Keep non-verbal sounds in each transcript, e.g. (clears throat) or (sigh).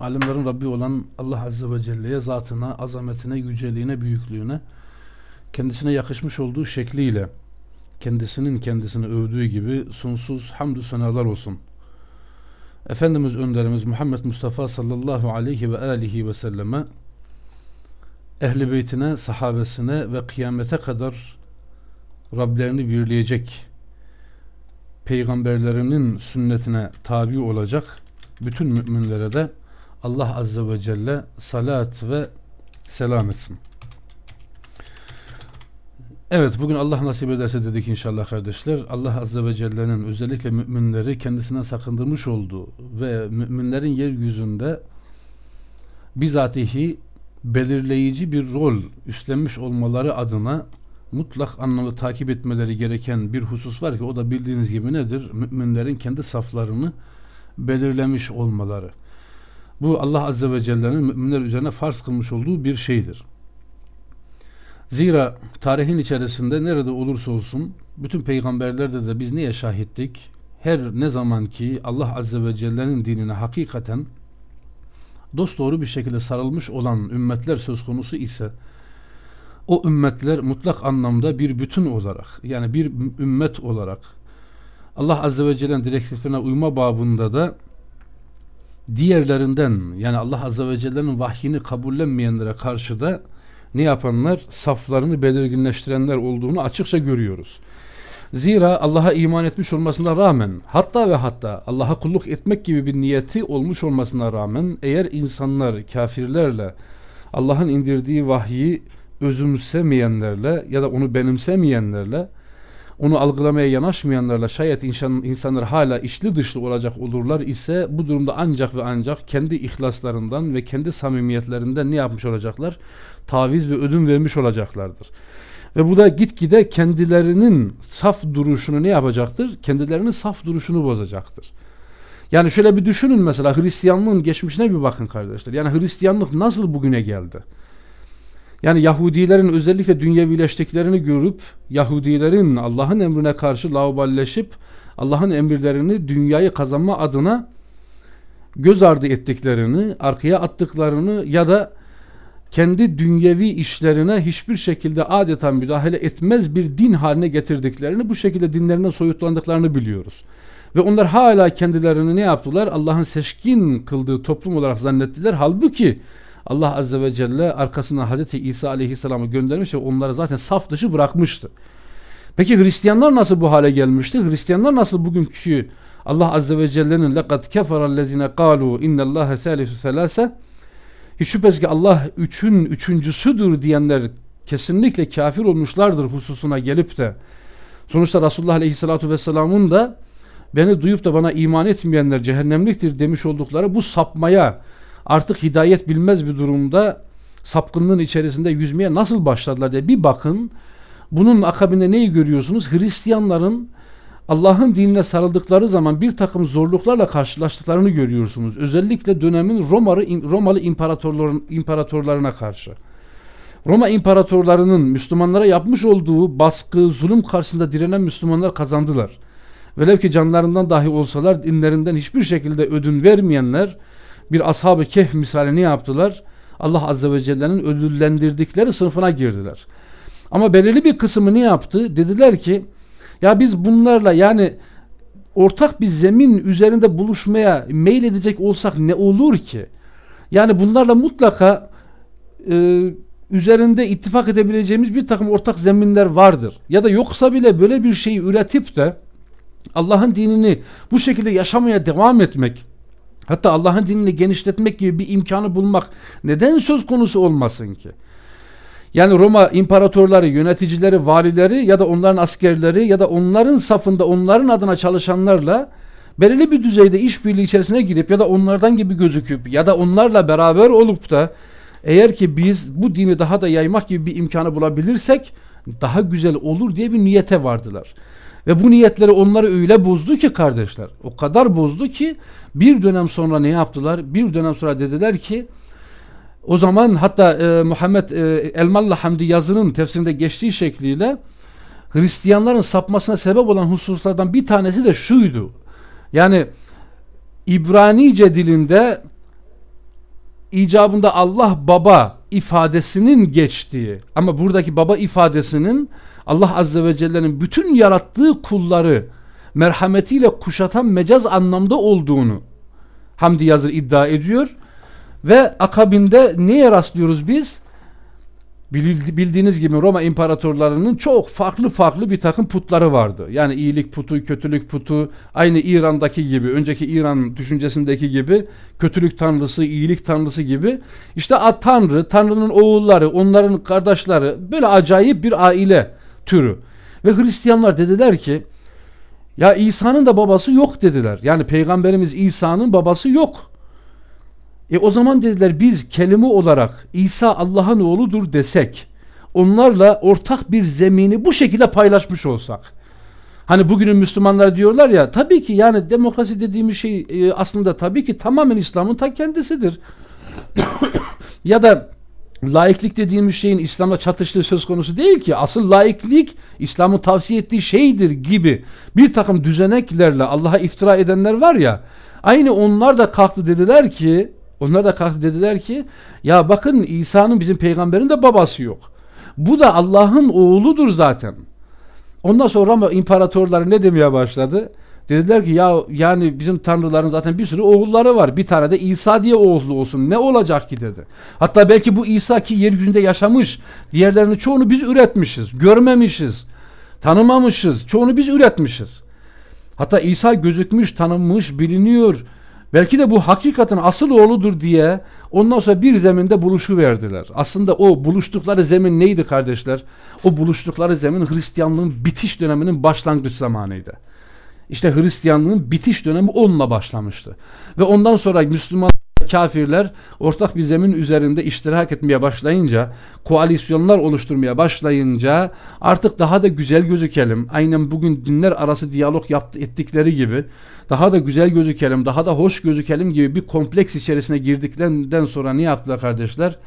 Alemlerin Rabbi olan Allah Azze ve Celle'ye zatına, azametine, yüceliğine, büyüklüğüne kendisine yakışmış olduğu şekliyle kendisinin kendisini övdüğü gibi sonsuz hamdü senalar olsun. Efendimiz önderimiz Muhammed Mustafa sallallahu aleyhi ve alihi ve selleme ehli beytine, sahabesine ve kıyamete kadar Rablerini birleyecek peygamberlerinin sünnetine tabi olacak bütün müminlere de Allah Azze ve Celle salat ve selam etsin. Evet bugün Allah nasip ederse dedik inşallah kardeşler. Allah Azze ve Celle'nin özellikle müminleri kendisinden sakındırmış olduğu ve müminlerin yeryüzünde bizatihi belirleyici bir rol üstlenmiş olmaları adına mutlak anlamda takip etmeleri gereken bir husus var ki o da bildiğiniz gibi nedir? Müminlerin kendi saflarını belirlemiş olmaları. Bu Allah Azze ve Celle'nin müminler üzerine farz kılmış olduğu bir şeydir. Zira tarihin içerisinde nerede olursa olsun bütün peygamberlerde de biz neye şahittik? Her ne zaman ki Allah Azze ve Celle'nin dinine hakikaten dosdoğru bir şekilde sarılmış olan ümmetler söz konusu ise o ümmetler mutlak anlamda bir bütün olarak yani bir ümmet olarak Allah Azze ve Celle'nin direktiflerine uyma babında da diğerlerinden yani Allah Azze ve Celle'nin vahyini kabullenmeyenlere karşı da ne yapanlar? Saflarını belirginleştirenler olduğunu açıkça görüyoruz. Zira Allah'a iman etmiş olmasına rağmen hatta ve hatta Allah'a kulluk etmek gibi bir niyeti olmuş olmasına rağmen eğer insanlar kafirlerle Allah'ın indirdiği vahyi özümsemeyenlerle ya da onu benimsemeyenlerle onu algılamaya yanaşmayanlarla şayet insan, insanlar hala içli dışlı olacak olurlar ise bu durumda ancak ve ancak kendi ihlaslarından ve kendi samimiyetlerinden ne yapmış olacaklar? Taviz ve ödün vermiş olacaklardır. Ve bu da gitgide kendilerinin saf duruşunu ne yapacaktır? Kendilerinin saf duruşunu bozacaktır. Yani şöyle bir düşünün mesela Hristiyanlığın geçmişine bir bakın kardeşler. Yani Hristiyanlık nasıl bugüne geldi? Yani Yahudilerin özellikle dünyevileştiklerini görüp Yahudilerin Allah'ın emrine karşı lauballeşip Allah'ın emirlerini dünyayı kazanma adına göz ardı ettiklerini, arkaya attıklarını ya da kendi dünyevi işlerine hiçbir şekilde adeta müdahale etmez bir din haline getirdiklerini, bu şekilde dinlerinden soyutlandıklarını biliyoruz. Ve onlar hala kendilerini ne yaptılar? Allah'ın seçkin kıldığı toplum olarak zannettiler. Halbuki Allah Azze ve Celle arkasından Hazreti İsa Aleyhisselam'ı göndermiş ve onları zaten saf dışı bırakmıştı. Peki Hristiyanlar nasıl bu hale gelmişti? Hristiyanlar nasıl bugünkü Allah Azze ve Celle'nin لَقَدْ كَفَرَ الَّذِينَ قَالُوا اِنَّ اللّٰهَ ثَالِثُ ثَلَاسَ hiç şüphesiz ki Allah üçün üçüncüsüdür diyenler kesinlikle kafir olmuşlardır hususuna gelip de sonuçta Resulullah Aleyhisselatü Vesselam'ın da beni duyup da bana iman etmeyenler cehennemliktir demiş oldukları bu sapmaya artık hidayet bilmez bir durumda sapkınlığın içerisinde yüzmeye nasıl başladılar diye bir bakın. Bunun akabinde neyi görüyorsunuz? Hristiyanların Allah'ın dinine sarıldıkları zaman bir takım zorluklarla karşılaştıklarını görüyorsunuz. Özellikle dönemin Romalı, Romalı imparatorların, imparatorlarına karşı. Roma imparatorlarının Müslümanlara yapmış olduğu baskı, zulüm karşısında direnen Müslümanlar kazandılar. Velev ki canlarından dahi olsalar dinlerinden hiçbir şekilde ödün vermeyenler bir ashab-ı kehf misali ne yaptılar? Allah Azze ve Celle'nin ödüllendirdikleri sınıfına girdiler. Ama belirli bir kısmı ne yaptı? Dediler ki ya biz bunlarla yani ortak bir zemin üzerinde buluşmaya meyledecek olsak ne olur ki? Yani bunlarla mutlaka e, üzerinde ittifak edebileceğimiz bir takım ortak zeminler vardır. Ya da yoksa bile böyle bir şeyi üretip de Allah'ın dinini bu şekilde yaşamaya devam etmek hatta Allah'ın dinini genişletmek gibi bir imkanı bulmak neden söz konusu olmasın ki? Yani Roma imparatorları, yöneticileri, valileri ya da onların askerleri ya da onların safında onların adına çalışanlarla belirli bir düzeyde işbirliği içerisine girip ya da onlardan gibi gözüküp ya da onlarla beraber olup da eğer ki biz bu dini daha da yaymak gibi bir imkanı bulabilirsek daha güzel olur diye bir niyete vardılar. Ve bu niyetleri onları öyle bozdu ki kardeşler. O kadar bozdu ki bir dönem sonra ne yaptılar? Bir dönem sonra dediler ki o zaman hatta e, Muhammed e, Elmalı Hamdi yazının tefsirinde geçtiği şekliyle Hristiyanların sapmasına sebep olan hususlardan bir tanesi de şuydu. Yani İbranice dilinde icabında Allah baba ifadesinin geçtiği ama buradaki baba ifadesinin Allah Azze ve Celle'nin bütün yarattığı kulları merhametiyle kuşatan mecaz anlamda olduğunu Hamdi Yazır iddia ediyor ve akabinde neye rastlıyoruz biz? bildiğiniz gibi Roma imparatorlarının çok farklı farklı bir takım putları vardı. Yani iyilik putu, kötülük putu, aynı İran'daki gibi, önceki İran düşüncesindeki gibi kötülük tanrısı, iyilik tanrısı gibi. İşte Tanrı, Tanrı'nın oğulları, onların kardeşleri böyle acayip bir aile türü. Ve Hristiyanlar dediler ki ya İsa'nın da babası yok dediler. Yani Peygamberimiz İsa'nın babası yok. E o zaman dediler biz kelime olarak İsa Allah'ın oğludur desek onlarla ortak bir zemini bu şekilde paylaşmış olsak. Hani bugünün Müslümanlar diyorlar ya tabii ki yani demokrasi dediğimiz şey e, aslında tabii ki tamamen İslam'ın ta kendisidir. (coughs) ya da laiklik dediğimiz şeyin İslam'la çatıştığı söz konusu değil ki. Asıl laiklik İslam'ın tavsiye ettiği şeydir gibi bir takım düzeneklerle Allah'a iftira edenler var ya. Aynı onlar da kalktı dediler ki onlar da kalktı dediler ki ya bakın İsa'nın bizim peygamberin de babası yok. Bu da Allah'ın oğludur zaten. Ondan sonra ama imparatorlar ne demeye başladı? Dediler ki ya yani bizim tanrıların zaten bir sürü oğulları var. Bir tane de İsa diye oğlu olsun. Ne olacak ki dedi. Hatta belki bu İsa ki yeryüzünde yaşamış. Diğerlerinin çoğunu biz üretmişiz. Görmemişiz. Tanımamışız. Çoğunu biz üretmişiz. Hatta İsa gözükmüş, tanınmış, biliniyor. Belki de bu hakikatin asıl oğludur diye ondan sonra bir zeminde buluşu verdiler. Aslında o buluştukları zemin neydi kardeşler? O buluştukları zemin Hristiyanlığın bitiş döneminin başlangıç zamanıydı. İşte Hristiyanlığın bitiş dönemi onunla başlamıştı. Ve ondan sonra Müslüman kafirler ortak bir zemin üzerinde iştirak etmeye başlayınca, koalisyonlar oluşturmaya başlayınca artık daha da güzel gözükelim. Aynen bugün dinler arası diyalog yaptı, ettikleri gibi daha da güzel gözükelim, daha da hoş gözükelim gibi bir kompleks içerisine girdiklerinden sonra ne yaptılar kardeşler?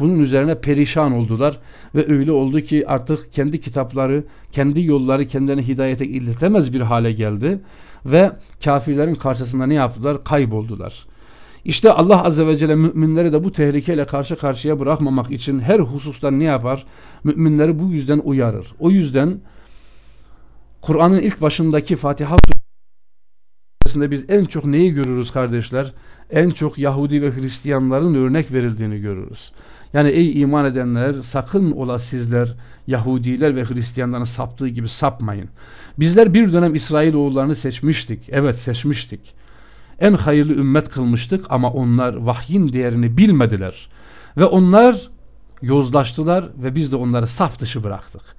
Bunun üzerine perişan oldular ve öyle oldu ki artık kendi kitapları, kendi yolları kendilerine hidayete iletemez bir hale geldi ve kafirlerin karşısında ne yaptılar? Kayboldular. İşte Allah Azze ve Celle müminleri de bu tehlikeyle karşı karşıya bırakmamak için her hususta ne yapar? Müminleri bu yüzden uyarır. O yüzden Kur'an'ın ilk başındaki Fatiha suresinde biz en çok neyi görürüz kardeşler? En çok Yahudi ve Hristiyanların örnek verildiğini görürüz. Yani ey iman edenler sakın ola sizler Yahudiler ve Hristiyanların saptığı gibi sapmayın. Bizler bir dönem İsrail oğullarını seçmiştik. Evet seçmiştik en hayırlı ümmet kılmıştık ama onlar vahyin değerini bilmediler. Ve onlar yozlaştılar ve biz de onları saf dışı bıraktık.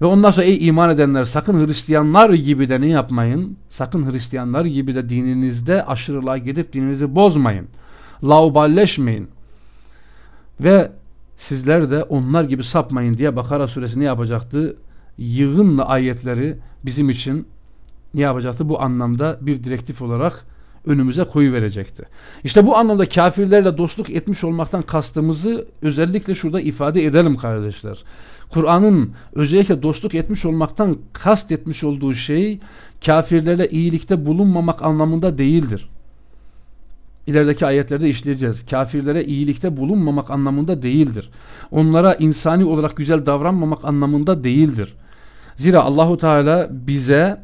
Ve ondan sonra ey iman edenler sakın Hristiyanlar gibi de ne yapmayın? Sakın Hristiyanlar gibi de dininizde aşırılığa gidip dininizi bozmayın. Lauballeşmeyin. Ve sizler de onlar gibi sapmayın diye Bakara suresi ne yapacaktı? Yığınla ayetleri bizim için ne yapacaktı? Bu anlamda bir direktif olarak önümüze koyu verecekti. İşte bu anlamda kafirlerle dostluk etmiş olmaktan kastımızı özellikle şurada ifade edelim kardeşler. Kur'an'ın özellikle dostluk etmiş olmaktan kast etmiş olduğu şey kafirlerle iyilikte bulunmamak anlamında değildir. İlerideki ayetlerde işleyeceğiz. Kafirlere iyilikte bulunmamak anlamında değildir. Onlara insani olarak güzel davranmamak anlamında değildir. Zira Allahu Teala bize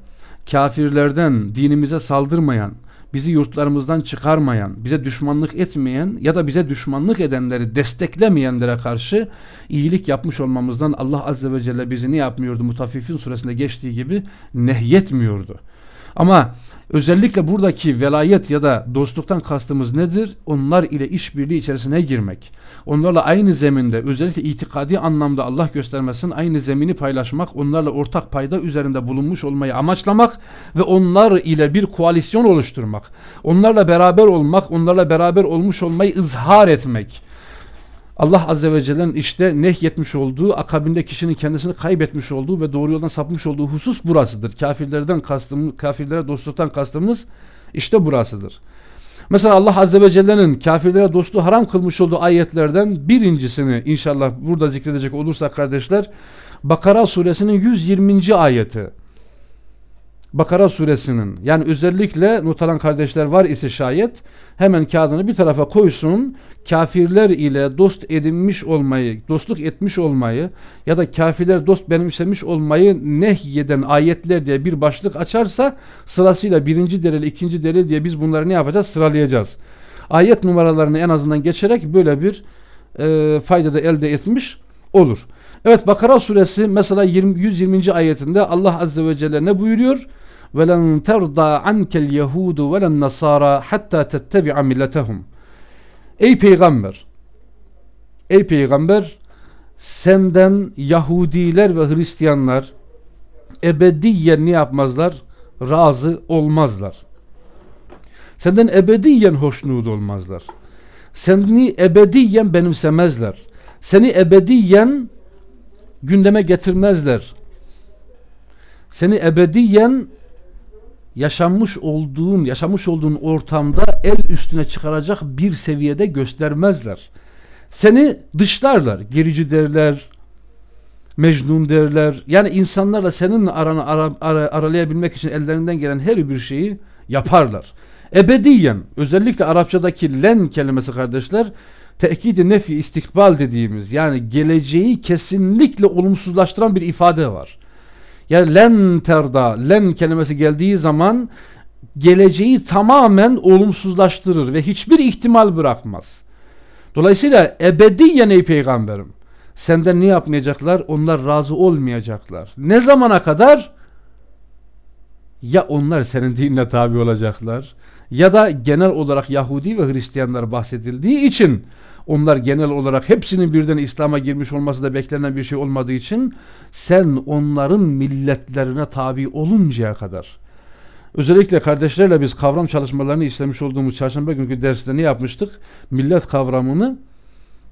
kafirlerden dinimize saldırmayan, bizi yurtlarımızdan çıkarmayan, bize düşmanlık etmeyen ya da bize düşmanlık edenleri desteklemeyenlere karşı iyilik yapmış olmamızdan Allah Azze ve Celle bizi ne yapmıyordu? Mutaffifin suresinde geçtiği gibi nehyetmiyordu. Ama özellikle buradaki velayet ya da dostluktan kastımız nedir? Onlar ile işbirliği içerisine girmek. Onlarla aynı zeminde özellikle itikadi anlamda Allah göstermesin aynı zemini paylaşmak, onlarla ortak payda üzerinde bulunmuş olmayı amaçlamak ve onlar ile bir koalisyon oluşturmak. Onlarla beraber olmak, onlarla beraber olmuş olmayı ızhar etmek. Allah Azze ve Celle'nin işte nehyetmiş olduğu, akabinde kişinin kendisini kaybetmiş olduğu ve doğru yoldan sapmış olduğu husus burasıdır. Kafirlerden kastımız, kafirlere dostluktan kastımız işte burasıdır. Mesela Allah Azze ve Celle'nin kafirlere dostluğu haram kılmış olduğu ayetlerden birincisini inşallah burada zikredecek olursak kardeşler Bakara suresinin 120. ayeti. Bakara suresinin yani özellikle not alan kardeşler var ise şayet hemen kağıdını bir tarafa koysun kafirler ile dost edinmiş olmayı dostluk etmiş olmayı ya da kafirler dost benimsemiş olmayı nehyeden ayetler diye bir başlık açarsa sırasıyla birinci delil ikinci delil diye biz bunları ne yapacağız sıralayacağız ayet numaralarını en azından geçerek böyle bir e, fayda da elde etmiş olur Evet Bakara suresi mesela 20, 120. ayetinde Allah azze ve celle ne buyuruyor? ve len terda ankel yehudu ve len nasara hatta tettebi'a milletehum. Ey peygamber. Ey peygamber senden Yahudiler ve Hristiyanlar ebediyen ne yapmazlar? Razı olmazlar. Senden ebediyen hoşnut olmazlar. Seni ebediyen benimsemezler. Seni ebediyen gündeme getirmezler. Seni ebediyen yaşanmış olduğun, yaşamış olduğun ortamda el üstüne çıkaracak bir seviyede göstermezler. Seni dışlarlar, gerici derler, mecnun derler. Yani insanlarla senin aranı ara, ara, aralayabilmek için ellerinden gelen her bir şeyi yaparlar. Ebediyen, özellikle Arapçadaki len kelimesi kardeşler, tekidi nefi istikbal dediğimiz yani geleceği kesinlikle olumsuzlaştıran bir ifade var. Yani len terda, len kelimesi geldiği zaman geleceği tamamen olumsuzlaştırır ve hiçbir ihtimal bırakmaz. Dolayısıyla ebediyen ey peygamberim senden ne yapmayacaklar? Onlar razı olmayacaklar. Ne zamana kadar? Ya onlar senin dinine tabi olacaklar ya da genel olarak Yahudi ve Hristiyanlar bahsedildiği için onlar genel olarak hepsinin birden İslam'a girmiş olması da beklenen bir şey olmadığı için sen onların milletlerine tabi oluncaya kadar özellikle kardeşlerle biz kavram çalışmalarını işlemiş olduğumuz çarşamba günkü derste ne yapmıştık? Millet kavramını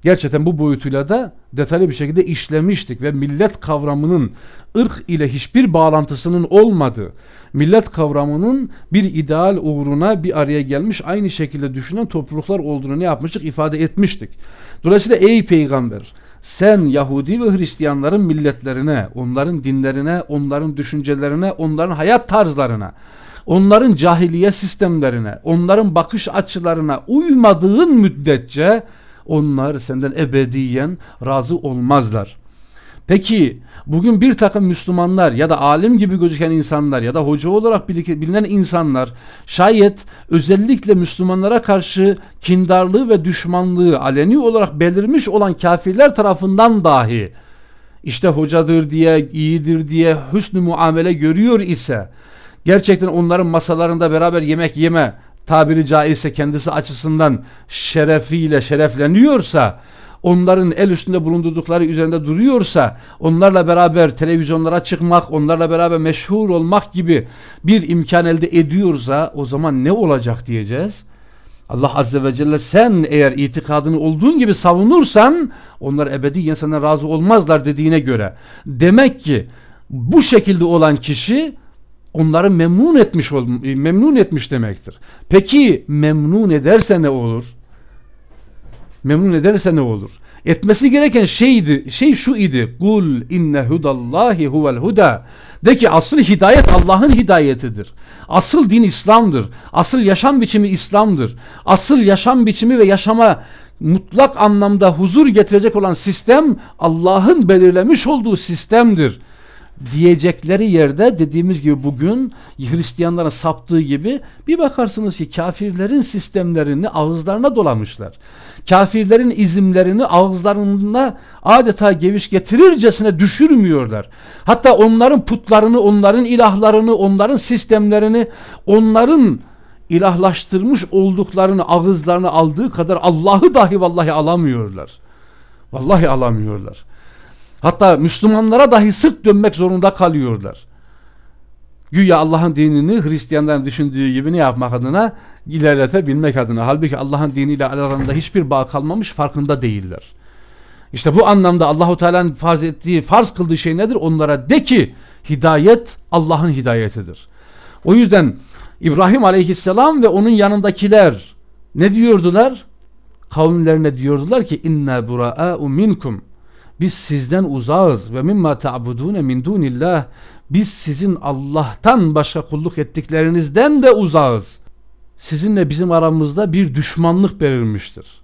gerçekten bu boyutuyla da detaylı bir şekilde işlemiştik ve millet kavramının ırk ile hiçbir bağlantısının olmadığı, millet kavramının bir ideal uğruna bir araya gelmiş aynı şekilde düşünen topluluklar olduğunu ne yapmıştık? ifade etmiştik. Dolayısıyla ey peygamber sen Yahudi ve Hristiyanların milletlerine, onların dinlerine, onların düşüncelerine, onların hayat tarzlarına, onların cahiliye sistemlerine, onların bakış açılarına uymadığın müddetçe onlar senden ebediyen razı olmazlar. Peki bugün bir takım Müslümanlar ya da alim gibi gözüken insanlar ya da hoca olarak bilinen insanlar şayet özellikle Müslümanlara karşı kindarlığı ve düşmanlığı aleni olarak belirmiş olan kafirler tarafından dahi işte hocadır diye, iyidir diye hüsnü muamele görüyor ise gerçekten onların masalarında beraber yemek yeme tabiri caizse kendisi açısından şerefiyle şerefleniyorsa onların el üstünde bulundurdukları üzerinde duruyorsa onlarla beraber televizyonlara çıkmak onlarla beraber meşhur olmak gibi bir imkan elde ediyorsa o zaman ne olacak diyeceğiz. Allah Azze ve Celle sen eğer itikadını olduğun gibi savunursan onlar ebediyen senden razı olmazlar dediğine göre. Demek ki bu şekilde olan kişi onları memnun etmiş memnun etmiş demektir. Peki memnun ederse ne olur? Memnun ederse ne olur? Etmesi gereken şeydi, şey şu idi. Kul inne hudallahi huvel huda. De ki asıl hidayet Allah'ın hidayetidir. Asıl din İslam'dır. Asıl yaşam biçimi İslam'dır. Asıl yaşam biçimi ve yaşama mutlak anlamda huzur getirecek olan sistem Allah'ın belirlemiş olduğu sistemdir. Diyecekleri yerde dediğimiz gibi bugün Hristiyanların saptığı gibi bir bakarsınız ki kafirlerin sistemlerini ağızlarına dolamışlar. Kafirlerin izimlerini ağızlarına adeta geviş getirircesine düşürmüyorlar. Hatta onların putlarını, onların ilahlarını, onların sistemlerini, onların ilahlaştırmış olduklarını ağızlarına aldığı kadar Allah'ı dahi vallahi alamıyorlar. Vallahi alamıyorlar. Hatta Müslümanlara dahi sırt dönmek zorunda kalıyorlar. Güya Allah'ın dinini Hristiyanların düşündüğü gibi ne yapmak adına? ilerletebilmek adına. Halbuki Allah'ın diniyle aralarında hiçbir bağ kalmamış farkında değiller. İşte bu anlamda Allahu Teala'nın farz ettiği, farz kıldığı şey nedir? Onlara de ki hidayet Allah'ın hidayetidir. O yüzden İbrahim Aleyhisselam ve onun yanındakiler ne diyordular? Kavimlerine diyordular ki inna bura'u minkum biz sizden uzağız ve mimma ta'budune min dunillah biz sizin Allah'tan başka kulluk ettiklerinizden de uzağız. Sizinle bizim aramızda bir düşmanlık belirmiştir.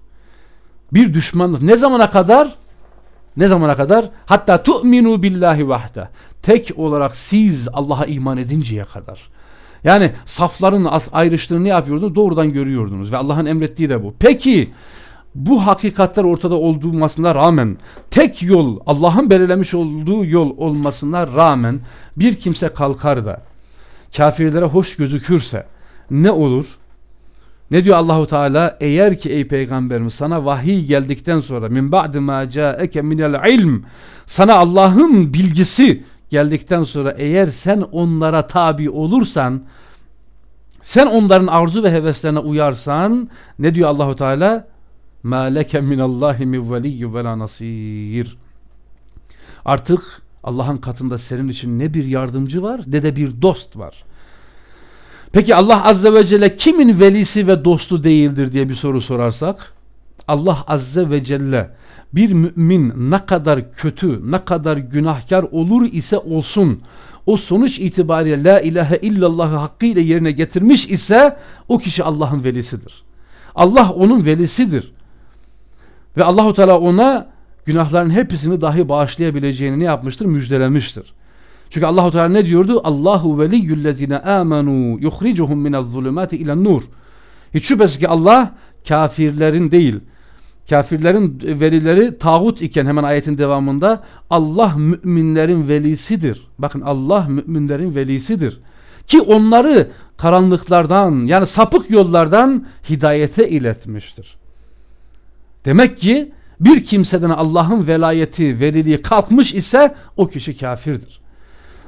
Bir düşmanlık. Ne zamana kadar? Ne zamana kadar? Hatta tu'minu billahi vahde. Tek olarak siz Allah'a iman edinceye kadar. Yani safların ayrıştığını ne yapıyordunuz? Doğrudan görüyordunuz ve Allah'ın emrettiği de bu. Peki bu hakikatler ortada olmasına rağmen tek yol Allah'ın belirlemiş olduğu yol olmasına rağmen bir kimse kalkar da kafirlere hoş gözükürse ne olur? Ne diyor Allahu Teala? Eğer ki ey peygamberim sana vahiy geldikten sonra min ba'di ma ca'eke minel ilm sana Allah'ın bilgisi geldikten sonra eğer sen onlara tabi olursan sen onların arzu ve heveslerine uyarsan ne diyor Allahu Teala? Leke minallahi min veliyyi ve la nasir. Artık Allah'ın katında senin için ne bir yardımcı var ne de bir dost var. Peki Allah Azze ve Celle kimin velisi ve dostu değildir diye bir soru sorarsak Allah Azze ve Celle bir mümin ne kadar kötü, ne kadar günahkar olur ise olsun o sonuç itibariyle la ilahe illallahı hakkıyla yerine getirmiş ise o kişi Allah'ın velisidir. Allah onun velisidir. Ve Allahu Teala ona günahların hepsini dahi bağışlayabileceğini ne yapmıştır? Müjdelemiştir. Çünkü Allahu Teala ne diyordu? Allahu veliyyullezine amenu yukhricuhum minez-zulumati ilen-nur. Hiç şüphesiz ki Allah kafirlerin değil, kafirlerin velileri tağut iken hemen ayetin devamında Allah müminlerin velisidir. Bakın Allah müminlerin velisidir. Ki onları karanlıklardan yani sapık yollardan hidayete iletmiştir. Demek ki bir kimseden Allah'ın velayeti, veriliği kalkmış ise o kişi kafirdir.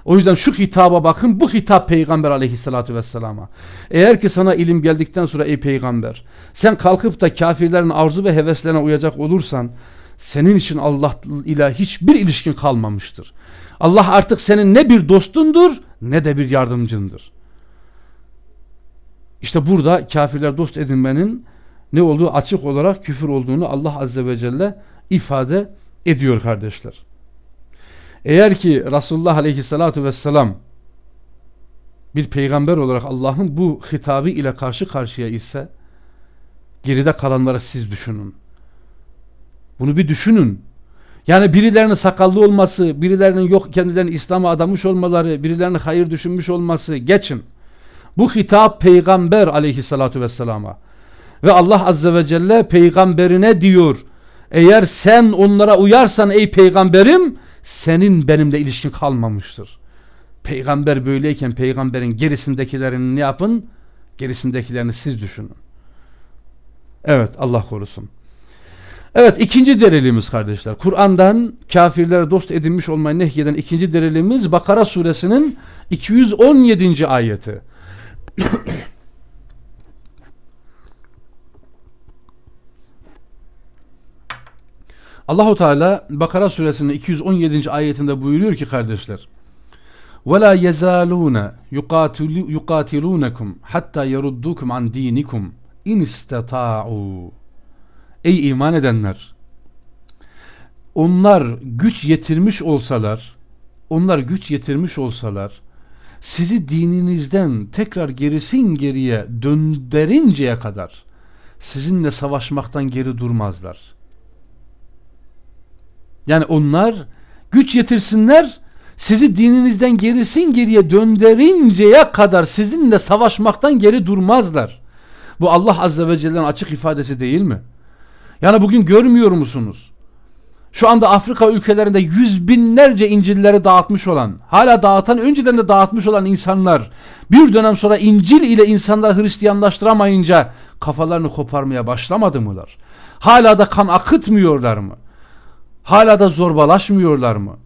O yüzden şu hitaba bakın bu hitap peygamber aleyhissalatü vesselama. Eğer ki sana ilim geldikten sonra ey peygamber sen kalkıp da kafirlerin arzu ve heveslerine uyacak olursan senin için Allah ile hiçbir ilişkin kalmamıştır. Allah artık senin ne bir dostundur ne de bir yardımcındır. İşte burada kafirler dost edinmenin ne olduğu açık olarak küfür olduğunu Allah Azze ve Celle ifade ediyor kardeşler. Eğer ki Resulullah Aleyhisselatü Vesselam bir peygamber olarak Allah'ın bu hitabı ile karşı karşıya ise geride kalanlara siz düşünün. Bunu bir düşünün. Yani birilerinin sakallı olması, birilerinin yok kendilerini İslam'a adamış olmaları, birilerinin hayır düşünmüş olması geçin. Bu hitap peygamber aleyhissalatu vesselama. Ve Allah azze ve celle peygamberine diyor. Eğer sen onlara uyarsan ey peygamberim senin benimle ilişkin kalmamıştır. Peygamber böyleyken peygamberin gerisindekilerini ne yapın? Gerisindekilerini siz düşünün. Evet Allah korusun. Evet ikinci delilimiz kardeşler. Kur'an'dan kafirlere dost edinmiş olmayı nehyeden ikinci delilimiz Bakara suresinin 217. ayeti. Allahu Teala Bakara suresinin 217. ayetinde buyuruyor ki kardeşler وَلَا يَزَالُونَ يُقَاتِلُونَكُمْ حَتَّى يَرُدُّكُمْ عَنْ دِينِكُمْ اِنْ اسْتَطَاعُوا Ey iman edenler! Onlar güç yetirmiş olsalar, onlar güç yetirmiş olsalar, sizi dininizden tekrar gerisin geriye döndürünceye kadar sizinle savaşmaktan geri durmazlar. Yani onlar güç yetirsinler, sizi dininizden gerisin geriye döndürünceye kadar sizinle savaşmaktan geri durmazlar. Bu Allah Azze ve Celle'nin açık ifadesi değil mi? Yani bugün görmüyor musunuz? Şu anda Afrika ülkelerinde yüz binlerce İncil'leri dağıtmış olan, hala dağıtan, önceden de dağıtmış olan insanlar bir dönem sonra İncil ile insanları Hristiyanlaştıramayınca kafalarını koparmaya başlamadı mılar? Hala da kan akıtmıyorlar mı? Hala da zorbalaşmıyorlar mı?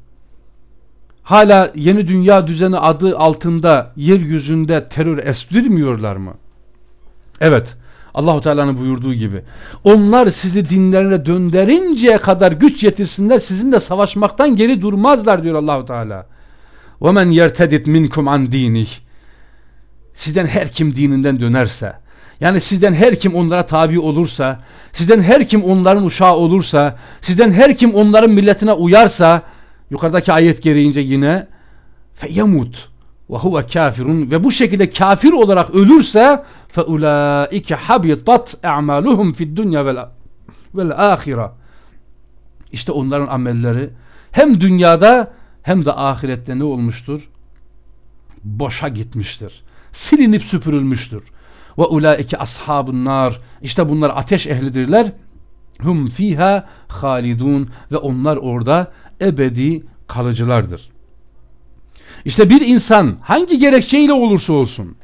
Hala yeni dünya düzeni adı altında yeryüzünde terör estirmiyorlar mı? Evet. Allahu Teala'nın buyurduğu gibi. Onlar sizi dinlerine döndürünceye kadar güç yetirsinler sizinle savaşmaktan geri durmazlar diyor Allahu Teala. Ve men yertedit minkum an dinih. Sizden her kim dininden dönerse, yani sizden her kim onlara tabi olursa, sizden her kim onların uşağı olursa, sizden her kim onların milletine uyarsa, yukarıdaki ayet gereğince yine feyemut ve huve kafirun ve bu şekilde kafir olarak ölürse fe ulaike habitat a'maluhum fid dunya vel vel ahire. İşte onların amelleri hem dünyada hem de ahirette ne olmuştur? Boşa gitmiştir. Silinip süpürülmüştür. Ve ulaike ashabun nar. İşte bunlar ateş ehlidirler. Hum fiha halidun ve onlar orada ebedi kalıcılardır. İşte bir insan hangi gerekçeyle olursa olsun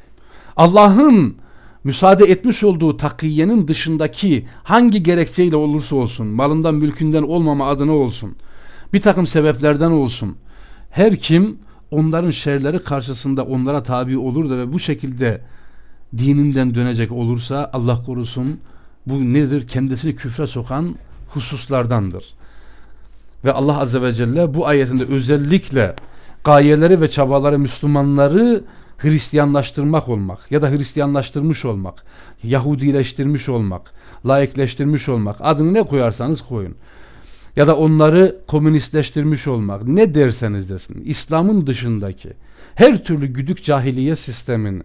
Allah'ın müsaade etmiş olduğu takiyenin dışındaki hangi gerekçeyle olursa olsun malından mülkünden olmama adına olsun bir takım sebeplerden olsun her kim onların şerleri karşısında onlara tabi olur da ve bu şekilde dininden dönecek olursa Allah korusun bu nedir? Kendisini küfre sokan hususlardandır. Ve Allah Azze ve Celle bu ayetinde özellikle gayeleri ve çabaları Müslümanları Hristiyanlaştırmak olmak ya da Hristiyanlaştırmış olmak, Yahudileştirmiş olmak, laikleştirmiş olmak adını ne koyarsanız koyun. Ya da onları komünistleştirmiş olmak ne derseniz desin. İslam'ın dışındaki her türlü güdük cahiliye sisteminin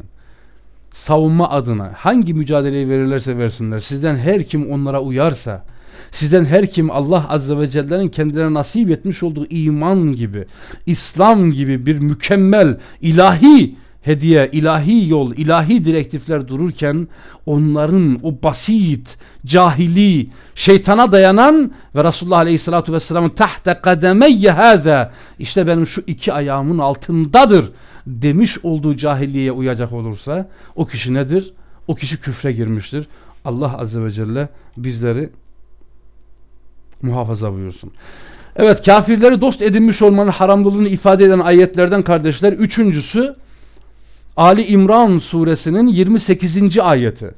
savunma adına hangi mücadeleyi verirlerse versinler sizden her kim onlara uyarsa Sizden her kim Allah Azze ve Celle'nin kendilerine nasip etmiş olduğu iman gibi, İslam gibi bir mükemmel ilahi hediye, ilahi yol, ilahi direktifler dururken onların o basit, cahili, şeytana dayanan ve Resulullah Aleyhisselatü Vesselam'ın tahte kademeyye haza işte benim şu iki ayağımın altındadır demiş olduğu cahiliyeye uyacak olursa o kişi nedir? O kişi küfre girmiştir. Allah Azze ve Celle bizleri muhafaza buyursun. Evet kafirleri dost edinmiş olmanın haramlılığını ifade eden ayetlerden kardeşler. Üçüncüsü Ali İmran suresinin 28. ayeti.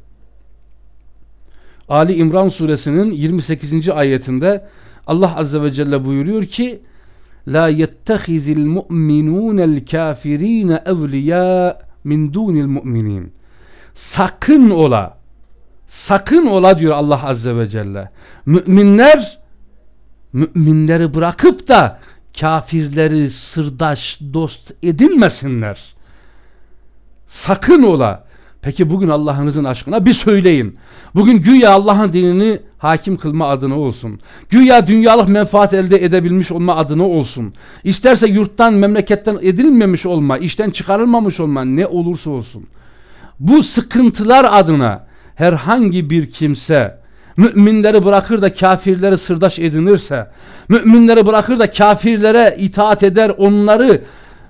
Ali İmran suresinin 28. ayetinde Allah azze ve celle buyuruyor ki La yettehizil mu'minûnel kafirîne evliyâ min dûnil mu'minin. Sakın ola sakın ola diyor Allah azze ve celle. Müminler müminleri bırakıp da kafirleri sırdaş dost edinmesinler. Sakın ola. Peki bugün Allah'ınızın aşkına bir söyleyin. Bugün güya Allah'ın dinini hakim kılma adına olsun. Güya dünyalık menfaat elde edebilmiş olma adına olsun. İsterse yurttan, memleketten edilmemiş olma, işten çıkarılmamış olma ne olursa olsun. Bu sıkıntılar adına herhangi bir kimse müminleri bırakır da kafirleri sırdaş edinirse, müminleri bırakır da kafirlere itaat eder, onları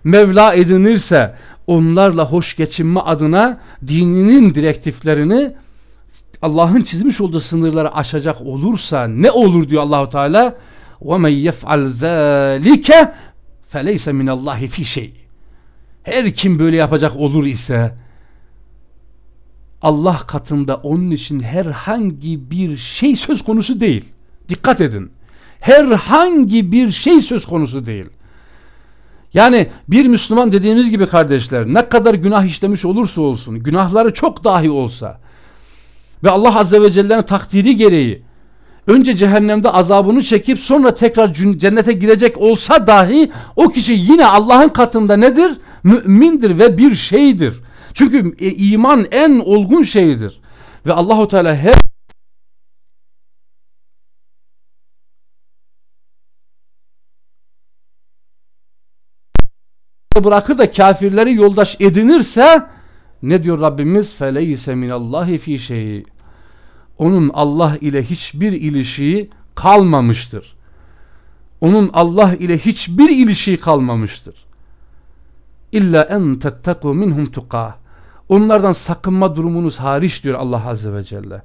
Mevla edinirse, onlarla hoş geçinme adına dininin direktiflerini Allah'ın çizmiş olduğu sınırları aşacak olursa ne olur diyor Allahu Teala? وَمَنْ يَفْعَلْ ذَٰلِكَ فَلَيْسَ مِنَ اللّٰهِ فِي şey. Her kim böyle yapacak olur ise Allah katında onun için herhangi bir şey söz konusu değil. Dikkat edin. Herhangi bir şey söz konusu değil. Yani bir Müslüman dediğimiz gibi kardeşler ne kadar günah işlemiş olursa olsun, günahları çok dahi olsa ve Allah Azze ve Celle'nin takdiri gereği önce cehennemde azabını çekip sonra tekrar cennete girecek olsa dahi o kişi yine Allah'ın katında nedir? Mümindir ve bir şeydir. Çünkü e, iman en olgun şeydir. Ve Allahu Teala her bırakır da kafirleri yoldaş edinirse ne diyor Rabbimiz? Feleyse minallahi fi şeyi. Onun Allah ile hiçbir ilişiği kalmamıştır. Onun Allah ile hiçbir ilişiği kalmamıştır. İlla en tetteku minhum tuqa. Onlardan sakınma durumunuz hariç diyor Allah Azze ve Celle.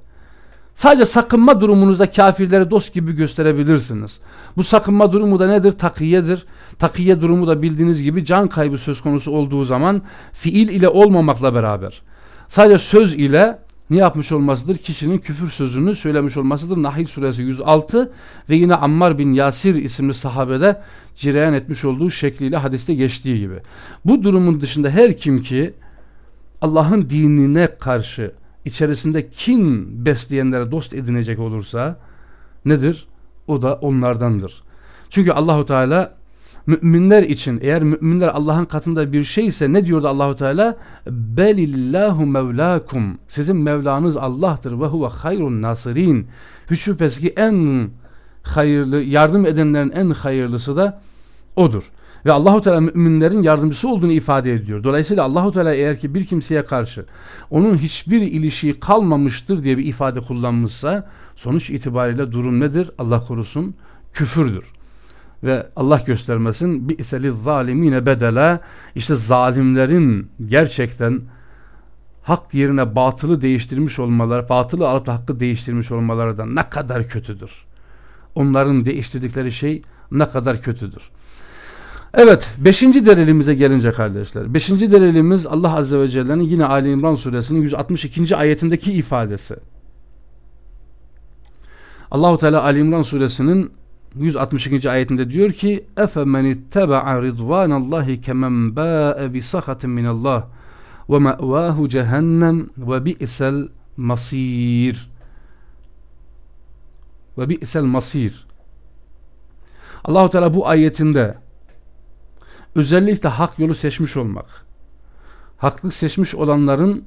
Sadece sakınma durumunuzda kafirleri dost gibi gösterebilirsiniz. Bu sakınma durumu da nedir? Takiyedir. Takiye durumu da bildiğiniz gibi can kaybı söz konusu olduğu zaman fiil ile olmamakla beraber. Sadece söz ile ne yapmış olmasıdır? Kişinin küfür sözünü söylemiş olmasıdır. Nahil suresi 106 ve yine Ammar bin Yasir isimli sahabede cireyan etmiş olduğu şekliyle hadiste geçtiği gibi. Bu durumun dışında her kim ki Allah'ın dinine karşı içerisinde kin besleyenlere dost edinecek olursa nedir? O da onlardandır. Çünkü Allahu Teala müminler için eğer müminler Allah'ın katında bir şeyse ne diyordu Allahu Teala? Belillahu mevlakum. Sizin Mevlanız Allah'tır ve huve hayrun nasirin. Hiç ki en hayırlı yardım edenlerin en hayırlısı da odur. Ve Allahu Teala müminlerin yardımcısı olduğunu ifade ediyor. Dolayısıyla Allahu Teala eğer ki bir kimseye karşı onun hiçbir ilişiği kalmamıştır diye bir ifade kullanmışsa sonuç itibariyle durum nedir? Allah korusun küfürdür. Ve Allah göstermesin bir iseli zalimine bedela işte zalimlerin gerçekten hak yerine batılı değiştirmiş olmaları, batılı alıp hakkı değiştirmiş olmaları da ne kadar kötüdür. Onların değiştirdikleri şey ne kadar kötüdür. Evet, beşinci delilimize gelince kardeşler. Beşinci delilimiz Allah Azze ve Celle'nin yine Ali İmran suresinin 162. ayetindeki ifadesi. Allahu Teala Ali İmran suresinin 162. ayetinde diyor ki: "Efe men ittaba'a ridvanallahi kemen ba'a bi sahatin minallah ve ma'vahu cehennem ve bi'sel masir." Ve bi'sel masir. Allahu Teala bu ayetinde özellikle hak yolu seçmiş olmak, haklık seçmiş olanların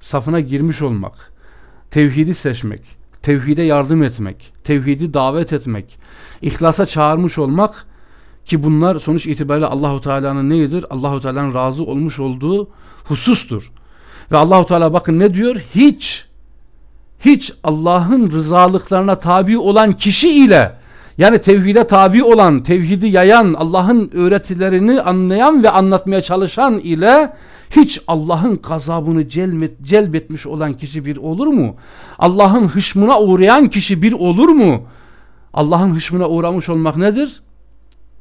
safına girmiş olmak, tevhidi seçmek, tevhide yardım etmek, tevhidi davet etmek, ihlasa çağırmış olmak ki bunlar sonuç itibariyle Allahu Teala'nın neyidir? Allahu Teala'nın razı olmuş olduğu husustur. Ve Allahu Teala bakın ne diyor? Hiç hiç Allah'ın rızalıklarına tabi olan kişi ile yani tevhide tabi olan, tevhidi yayan, Allah'ın öğretilerini anlayan ve anlatmaya çalışan ile hiç Allah'ın gazabını celbetmiş olan kişi bir olur mu? Allah'ın hışmına uğrayan kişi bir olur mu? Allah'ın hışmına uğramış olmak nedir?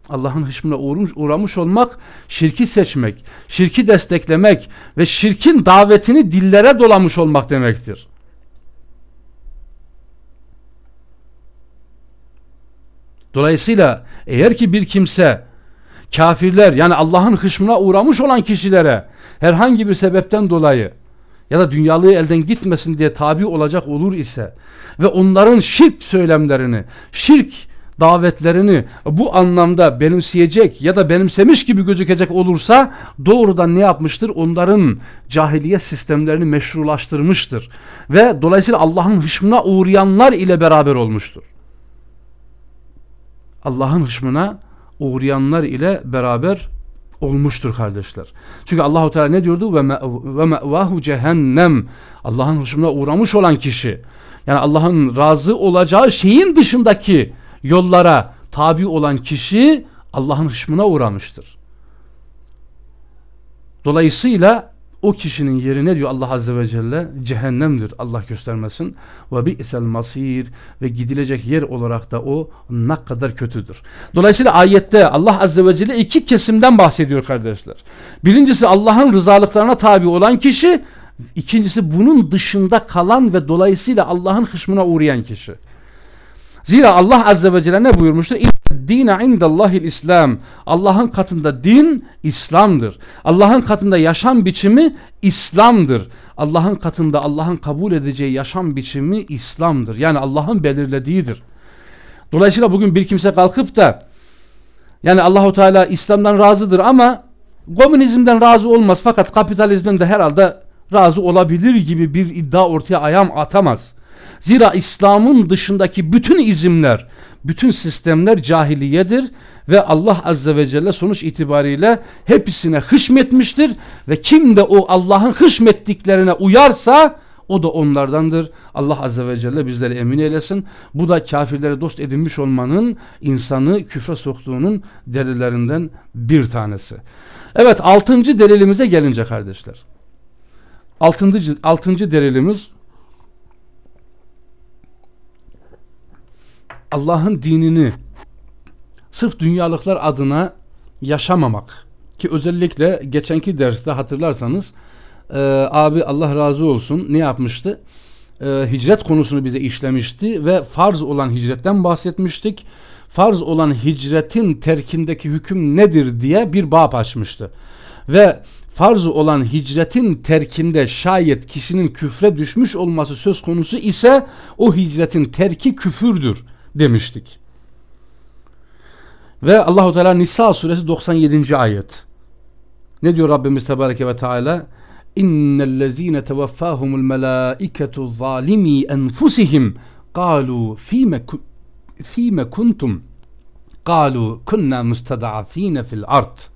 Allah'ın hışmına uğramış, uğramış olmak şirki seçmek, şirki desteklemek ve şirkin davetini dillere dolamış olmak demektir. Dolayısıyla eğer ki bir kimse kafirler yani Allah'ın hışmına uğramış olan kişilere herhangi bir sebepten dolayı ya da dünyalığı elden gitmesin diye tabi olacak olur ise ve onların şirk söylemlerini, şirk davetlerini bu anlamda benimseyecek ya da benimsemiş gibi gözükecek olursa doğrudan ne yapmıştır? Onların cahiliye sistemlerini meşrulaştırmıştır. Ve dolayısıyla Allah'ın hışmına uğrayanlar ile beraber olmuştur. Allah'ın hışmına uğrayanlar ile beraber olmuştur kardeşler. Çünkü Allahu Teala ne diyordu? Ve mevahu cehennem. Allah'ın hışmına uğramış olan kişi. Yani Allah'ın razı olacağı şeyin dışındaki yollara tabi olan kişi Allah'ın hışmına uğramıştır. Dolayısıyla o kişinin yeri ne diyor Allah Azze ve Celle? Cehennemdir Allah göstermesin. Ve bi'sel masir ve gidilecek yer olarak da o ne kadar kötüdür. Dolayısıyla ayette Allah Azze ve Celle iki kesimden bahsediyor kardeşler. Birincisi Allah'ın rızalıklarına tabi olan kişi, ikincisi bunun dışında kalan ve dolayısıyla Allah'ın hışmına uğrayan kişi. Zira Allah Azze ve Celle ne buyurmuştur? Dine indallahil İslam. Allah'ın katında din İslam'dır. Allah'ın katında yaşam biçimi İslam'dır. Allah'ın katında Allah'ın kabul edeceği yaşam biçimi İslam'dır. Yani Allah'ın belirlediğidir. Dolayısıyla bugün bir kimse kalkıp da yani Allahu Teala İslam'dan razıdır ama komünizmden razı olmaz fakat kapitalizmden de herhalde razı olabilir gibi bir iddia ortaya ayam atamaz. Zira İslam'ın dışındaki bütün izimler, bütün sistemler cahiliyedir ve Allah Azze ve Celle sonuç itibariyle hepsine hışmetmiştir ve kim de o Allah'ın hışmettiklerine uyarsa o da onlardandır. Allah Azze ve Celle bizleri emin eylesin. Bu da kafirlere dost edinmiş olmanın insanı küfre soktuğunun delillerinden bir tanesi. Evet altıncı delilimize gelince kardeşler. Altıncı, altıncı delilimiz Allah'ın dinini sırf dünyalıklar adına yaşamamak ki özellikle geçenki derste hatırlarsanız e, abi Allah razı olsun ne yapmıştı? E, hicret konusunu bize işlemişti ve farz olan hicretten bahsetmiştik. Farz olan hicretin terkindeki hüküm nedir diye bir bab açmıştı. Ve farz olan hicretin terkinde şayet kişinin küfre düşmüş olması söz konusu ise o hicretin terki küfürdür demiştik. Ve Allahu Teala Nisa suresi 97. ayet. Ne diyor Rabbimiz Tebareke ve Teala? İnnellezîne tevaffâhumul melâiketu zâlimî enfusihim kâlû fîme, fîme kuntum kâlû kunnâ mustada'afîne fil art.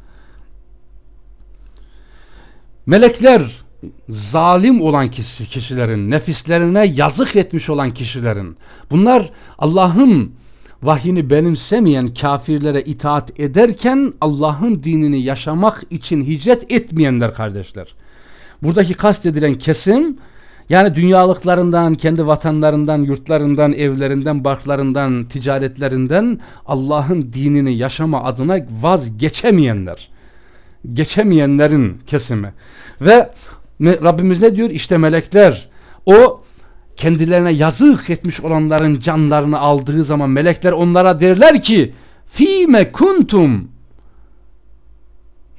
Melekler zalim olan kişi, kişilerin, nefislerine yazık etmiş olan kişilerin, bunlar Allah'ın vahyini benimsemeyen kafirlere itaat ederken Allah'ın dinini yaşamak için hicret etmeyenler kardeşler. Buradaki kastedilen kesim yani dünyalıklarından, kendi vatanlarından, yurtlarından, evlerinden, barklarından, ticaretlerinden Allah'ın dinini yaşama adına vazgeçemeyenler. Geçemeyenlerin kesimi. Ve Rabbimiz ne diyor? İşte melekler o kendilerine yazık etmiş olanların canlarını aldığı zaman melekler onlara derler ki fime kuntum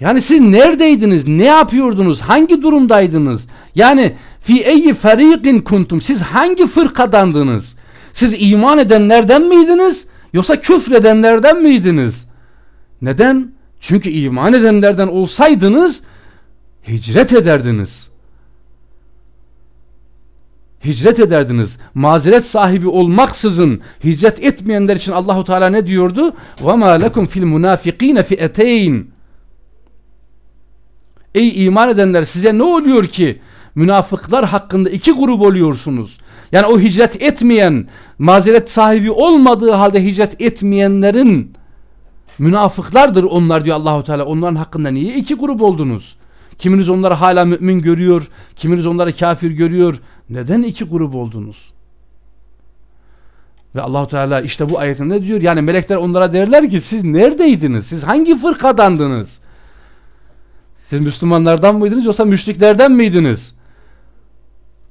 yani siz neredeydiniz? Ne yapıyordunuz? Hangi durumdaydınız? Yani fi eyyi feriqin kuntum siz hangi fırkadandınız? Siz iman edenlerden miydiniz? Yoksa küfredenlerden miydiniz? Neden? Çünkü iman edenlerden olsaydınız hicret ederdiniz hicret ederdiniz. Mazeret sahibi olmaksızın hicret etmeyenler için Allahu Teala ne diyordu? Ve ma lekum fil munafiqin fi'eteyn. Ey iman edenler size ne oluyor ki münafıklar hakkında iki grup oluyorsunuz. Yani o hicret etmeyen, mazeret sahibi olmadığı halde hicret etmeyenlerin münafıklardır onlar diyor Allahu Teala. Onların hakkında niye iki grup oldunuz? Kiminiz onları hala mümin görüyor, kiminiz onları kafir görüyor. Neden iki grup oldunuz? Ve Allahu Teala işte bu ayetinde diyor yani melekler onlara derler ki siz neredeydiniz? Siz hangi fırkadandınız? Siz Müslümanlardan mıydınız yoksa müşriklerden miydiniz?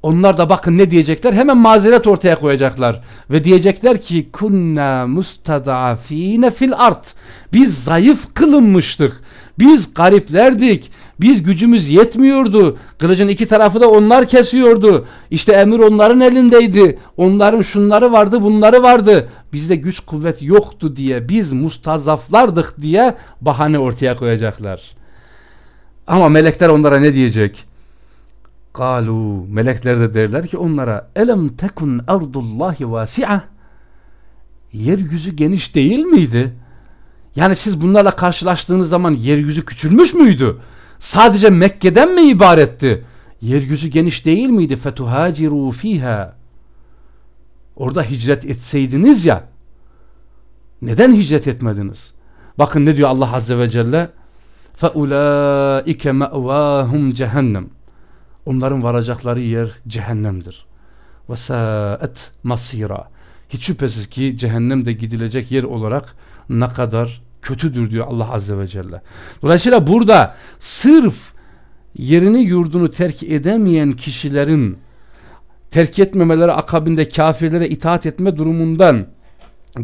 Onlar da bakın ne diyecekler? Hemen mazeret ortaya koyacaklar. Ve diyecekler ki kunna mustadafine fil art. Biz zayıf kılınmıştık. Biz gariplerdik. Biz gücümüz yetmiyordu. Kılıcın iki tarafı da onlar kesiyordu. İşte emir onların elindeydi. Onların şunları vardı bunları vardı. Bizde güç kuvvet yoktu diye biz mustazaflardık diye bahane ortaya koyacaklar. Ama melekler onlara ne diyecek? Kalu melekler de derler ki onlara elem tekun ardullahi vasi'a yeryüzü geniş değil miydi? Yani siz bunlarla karşılaştığınız zaman yeryüzü küçülmüş müydü? Sadece Mekke'den mi ibaretti? Yeryüzü geniş değil miydi? Fetuhaciru fiha. Orada hicret etseydiniz ya. Neden hicret etmediniz? Bakın ne diyor Allah Azze ve Celle? فَاُولَٰئِكَ مَأْوَاهُمْ cehennem. Onların varacakları yer cehennemdir. وَسَاءَتْ masira. Hiç şüphesiz ki cehennemde gidilecek yer olarak ne kadar kötüdür diyor Allah Azze ve Celle. Dolayısıyla burada sırf yerini yurdunu terk edemeyen kişilerin terk etmemeleri akabinde kafirlere itaat etme durumundan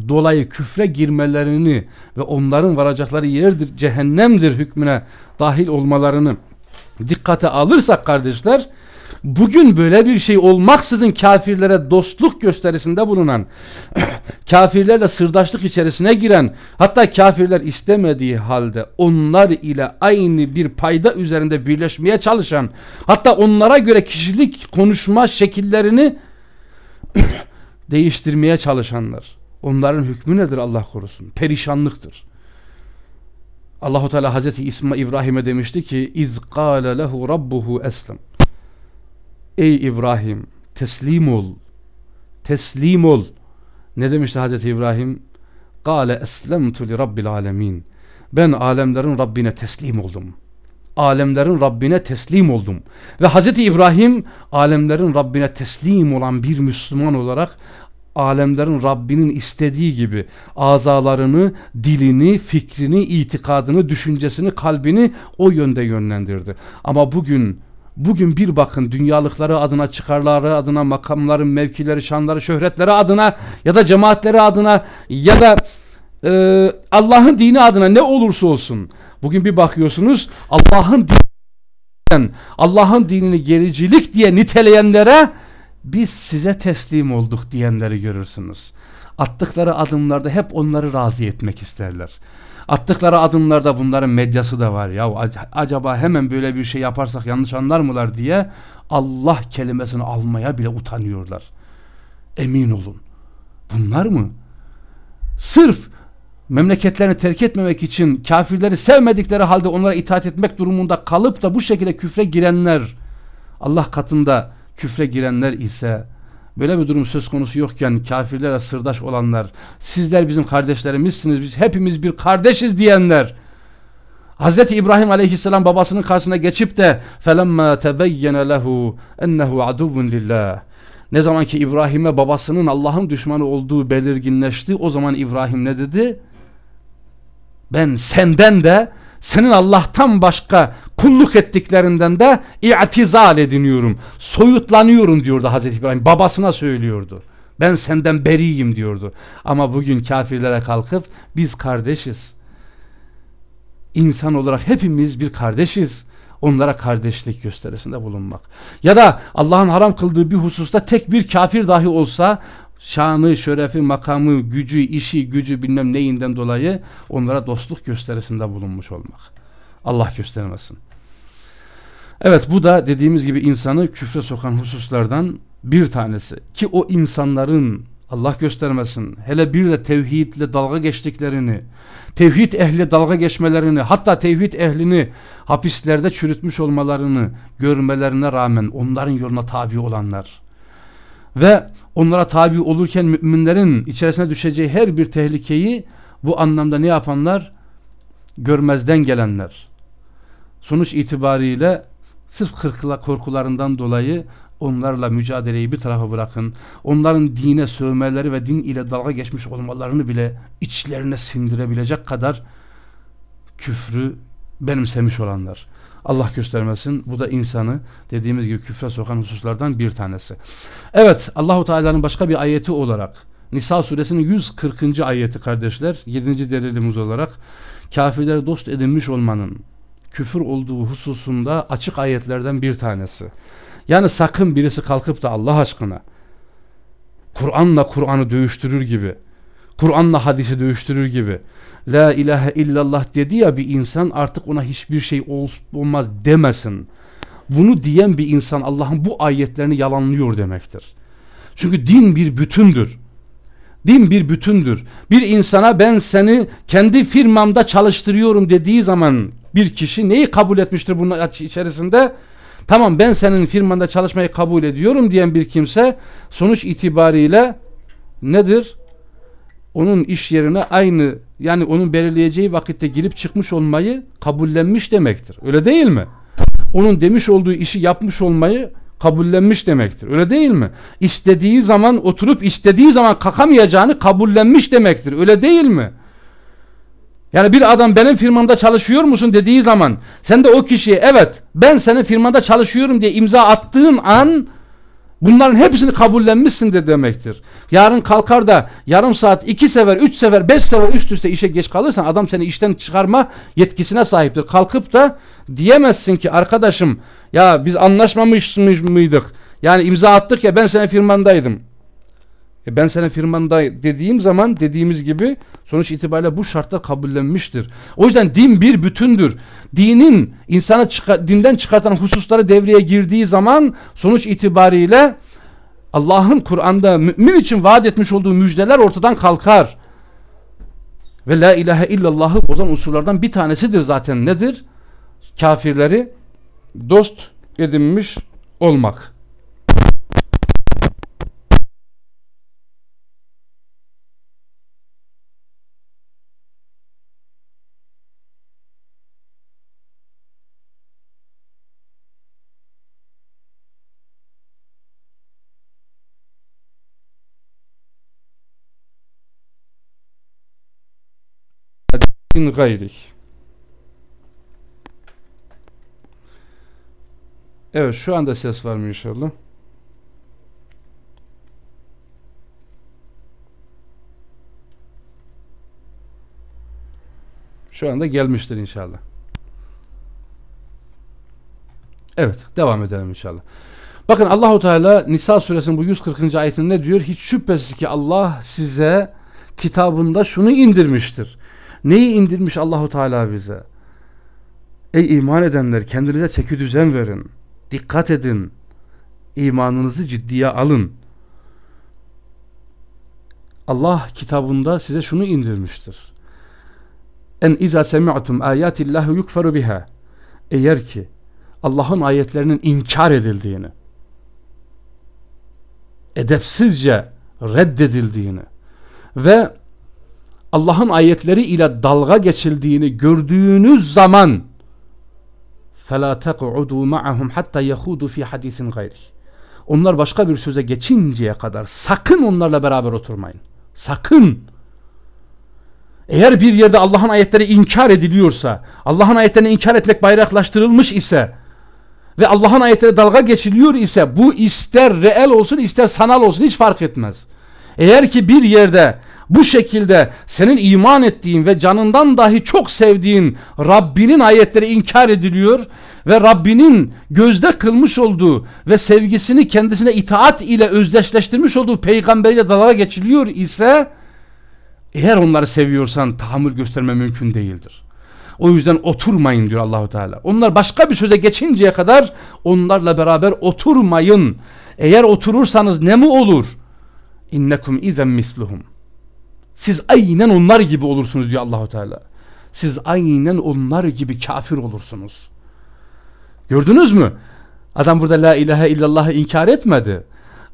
dolayı küfre girmelerini ve onların varacakları yerdir cehennemdir hükmüne dahil olmalarını dikkate alırsak kardeşler bugün böyle bir şey olmaksızın kafirlere dostluk gösterisinde bulunan (clears throat) kafirlerle sırdaşlık içerisine giren hatta kafirler istemediği halde onlar ile aynı bir payda üzerinde birleşmeye çalışan hatta onlara göre kişilik konuşma şekillerini (clears throat) değiştirmeye çalışanlar. Onların hükmü nedir Allah korusun? Perişanlıktır. Allahu Teala Hazreti İsmail İbrahim'e demişti ki iz qala lehu rabbuhu eslem. Ey İbrahim teslim ol. Teslim ol. Ne demişti Hazreti İbrahim? Kale eslemtu li rabbil alemin. Ben alemlerin Rabbine teslim oldum. Alemlerin Rabbine teslim oldum. Ve Hazreti İbrahim alemlerin Rabbine teslim olan bir Müslüman olarak alemlerin Rabbinin istediği gibi azalarını, dilini, fikrini, itikadını, düşüncesini, kalbini o yönde yönlendirdi. Ama bugün Bugün bir bakın dünyalıkları adına, çıkarları adına, makamları, mevkileri, şanları, şöhretleri adına ya da cemaatleri adına ya da e, Allah'ın dini adına ne olursa olsun. Bugün bir bakıyorsunuz Allah'ın dininden, Allah'ın dinini gericilik diye niteleyenlere biz size teslim olduk diyenleri görürsünüz. Attıkları adımlarda hep onları razı etmek isterler. Attıkları adımlarda bunların medyası da var. Ya acaba hemen böyle bir şey yaparsak yanlış anlar mılar diye Allah kelimesini almaya bile utanıyorlar. Emin olun. Bunlar mı? Sırf memleketlerini terk etmemek için kafirleri sevmedikleri halde onlara itaat etmek durumunda kalıp da bu şekilde küfre girenler Allah katında küfre girenler ise Böyle bir durum söz konusu yokken kafirlere sırdaş olanlar, sizler bizim kardeşlerimizsiniz, biz hepimiz bir kardeşiz diyenler, Hz. İbrahim aleyhisselam babasının karşısına geçip de فَلَمَّا تَبَيَّنَ لَهُ اَنَّهُ عَدُوٌ لِلّٰهِ Ne zaman ki İbrahim'e babasının Allah'ın düşmanı olduğu belirginleşti, o zaman İbrahim ne dedi? Ben senden de senin Allah'tan başka kulluk ettiklerinden de i'tizal ediniyorum. Soyutlanıyorum diyordu Hazreti İbrahim. Babasına söylüyordu. Ben senden beriyim diyordu. Ama bugün kafirlere kalkıp biz kardeşiz. İnsan olarak hepimiz bir kardeşiz. Onlara kardeşlik gösterisinde bulunmak. Ya da Allah'ın haram kıldığı bir hususta tek bir kafir dahi olsa şanı, şörefi, makamı, gücü, işi, gücü bilmem neyinden dolayı onlara dostluk gösterisinde bulunmuş olmak. Allah göstermesin. Evet bu da dediğimiz gibi insanı küfre sokan hususlardan bir tanesi. Ki o insanların Allah göstermesin hele bir de tevhidle dalga geçtiklerini, tevhid ehli dalga geçmelerini, hatta tevhid ehlini hapislerde çürütmüş olmalarını görmelerine rağmen onların yoluna tabi olanlar ve onlara tabi olurken müminlerin içerisine düşeceği her bir tehlikeyi bu anlamda ne yapanlar? Görmezden gelenler. Sonuç itibariyle sırf korkularından dolayı onlarla mücadeleyi bir tarafa bırakın. Onların dine sövmeleri ve din ile dalga geçmiş olmalarını bile içlerine sindirebilecek kadar küfrü benimsemiş olanlar. Allah göstermesin. Bu da insanı dediğimiz gibi küfre sokan hususlardan bir tanesi. Evet Allahu Teala'nın başka bir ayeti olarak Nisa suresinin 140. ayeti kardeşler 7. delilimiz olarak kafirlere dost edinmiş olmanın küfür olduğu hususunda açık ayetlerden bir tanesi. Yani sakın birisi kalkıp da Allah aşkına Kur'an'la Kur'an'ı dövüştürür gibi Kur'an'la hadisi dövüştürür gibi La ilahe illallah dedi ya bir insan artık ona hiçbir şey olmaz demesin. Bunu diyen bir insan Allah'ın bu ayetlerini yalanlıyor demektir. Çünkü din bir bütündür. Din bir bütündür. Bir insana ben seni kendi firmamda çalıştırıyorum dediği zaman bir kişi neyi kabul etmiştir bunun içerisinde? Tamam ben senin firmanda çalışmayı kabul ediyorum diyen bir kimse sonuç itibariyle nedir? onun iş yerine aynı yani onun belirleyeceği vakitte girip çıkmış olmayı kabullenmiş demektir. Öyle değil mi? Onun demiş olduğu işi yapmış olmayı kabullenmiş demektir. Öyle değil mi? İstediği zaman oturup istediği zaman kalkamayacağını kabullenmiş demektir. Öyle değil mi? Yani bir adam benim firmamda çalışıyor musun dediği zaman sen de o kişiye evet ben senin firmanda çalışıyorum diye imza attığın an Bunların hepsini kabullenmişsin de demektir. Yarın kalkar da yarım saat, iki sefer, üç sefer, beş sefer üst üste işe geç kalırsan adam seni işten çıkarma yetkisine sahiptir. Kalkıp da diyemezsin ki arkadaşım ya biz anlaşmamış mıydık? Yani imza attık ya ben senin firmandaydım. E ben senin firmanda dediğim zaman dediğimiz gibi sonuç itibariyle bu şartlar kabullenmiştir. O yüzden din bir bütündür. Dinin insanı çıkar, dinden çıkartan hususları devreye girdiği zaman sonuç itibariyle Allah'ın Kur'an'da mümin için vaat etmiş olduğu müjdeler ortadan kalkar. Ve la ilahe illallahı bozan unsurlardan bir tanesidir zaten. Nedir? Kafirleri dost edinmiş olmak. Min gayrik. Evet şu anda ses var mı inşallah? Şu anda gelmiştir inşallah. Evet devam edelim inşallah. Bakın Allahu Teala Nisa suresinin bu 140. ayetinde ne diyor? Hiç şüphesiz ki Allah size kitabında şunu indirmiştir. Neyi indirmiş Allahu Teala bize? Ey iman edenler kendinize çeki düzen verin. Dikkat edin. İmanınızı ciddiye alın. Allah kitabında size şunu indirmiştir. En iza semi'tum ayatillahi yukferu biha. Eğer ki Allah'ın ayetlerinin inkar edildiğini, edepsizce reddedildiğini ve Allah'ın ayetleri ile dalga geçildiğini gördüğünüz zaman فَلَا تَقْعُدُوا مَعَهُمْ حَتَّى يَخُودُوا فِي حَدِيثٍ غَيْرِ Onlar başka bir söze geçinceye kadar sakın onlarla beraber oturmayın. Sakın. Eğer bir yerde Allah'ın ayetleri inkar ediliyorsa, Allah'ın ayetlerini inkar etmek bayraklaştırılmış ise ve Allah'ın ayetleri dalga geçiliyor ise bu ister reel olsun ister sanal olsun hiç fark etmez. Eğer ki bir yerde bu şekilde senin iman ettiğin ve canından dahi çok sevdiğin Rabbinin ayetleri inkar ediliyor ve Rabbinin gözde kılmış olduğu ve sevgisini kendisine itaat ile özdeşleştirmiş olduğu peygamberiyle dalga geçiliyor ise eğer onları seviyorsan tahammül gösterme mümkün değildir. O yüzden oturmayın diyor Allahu Teala. Onlar başka bir söze geçinceye kadar onlarla beraber oturmayın. Eğer oturursanız ne mi olur? İnnekum izen misluhum. Siz aynen onlar gibi olursunuz diyor Allahu Teala. Siz aynen onlar gibi kafir olursunuz. Gördünüz mü? Adam burada la ilahe illallah'ı inkar etmedi.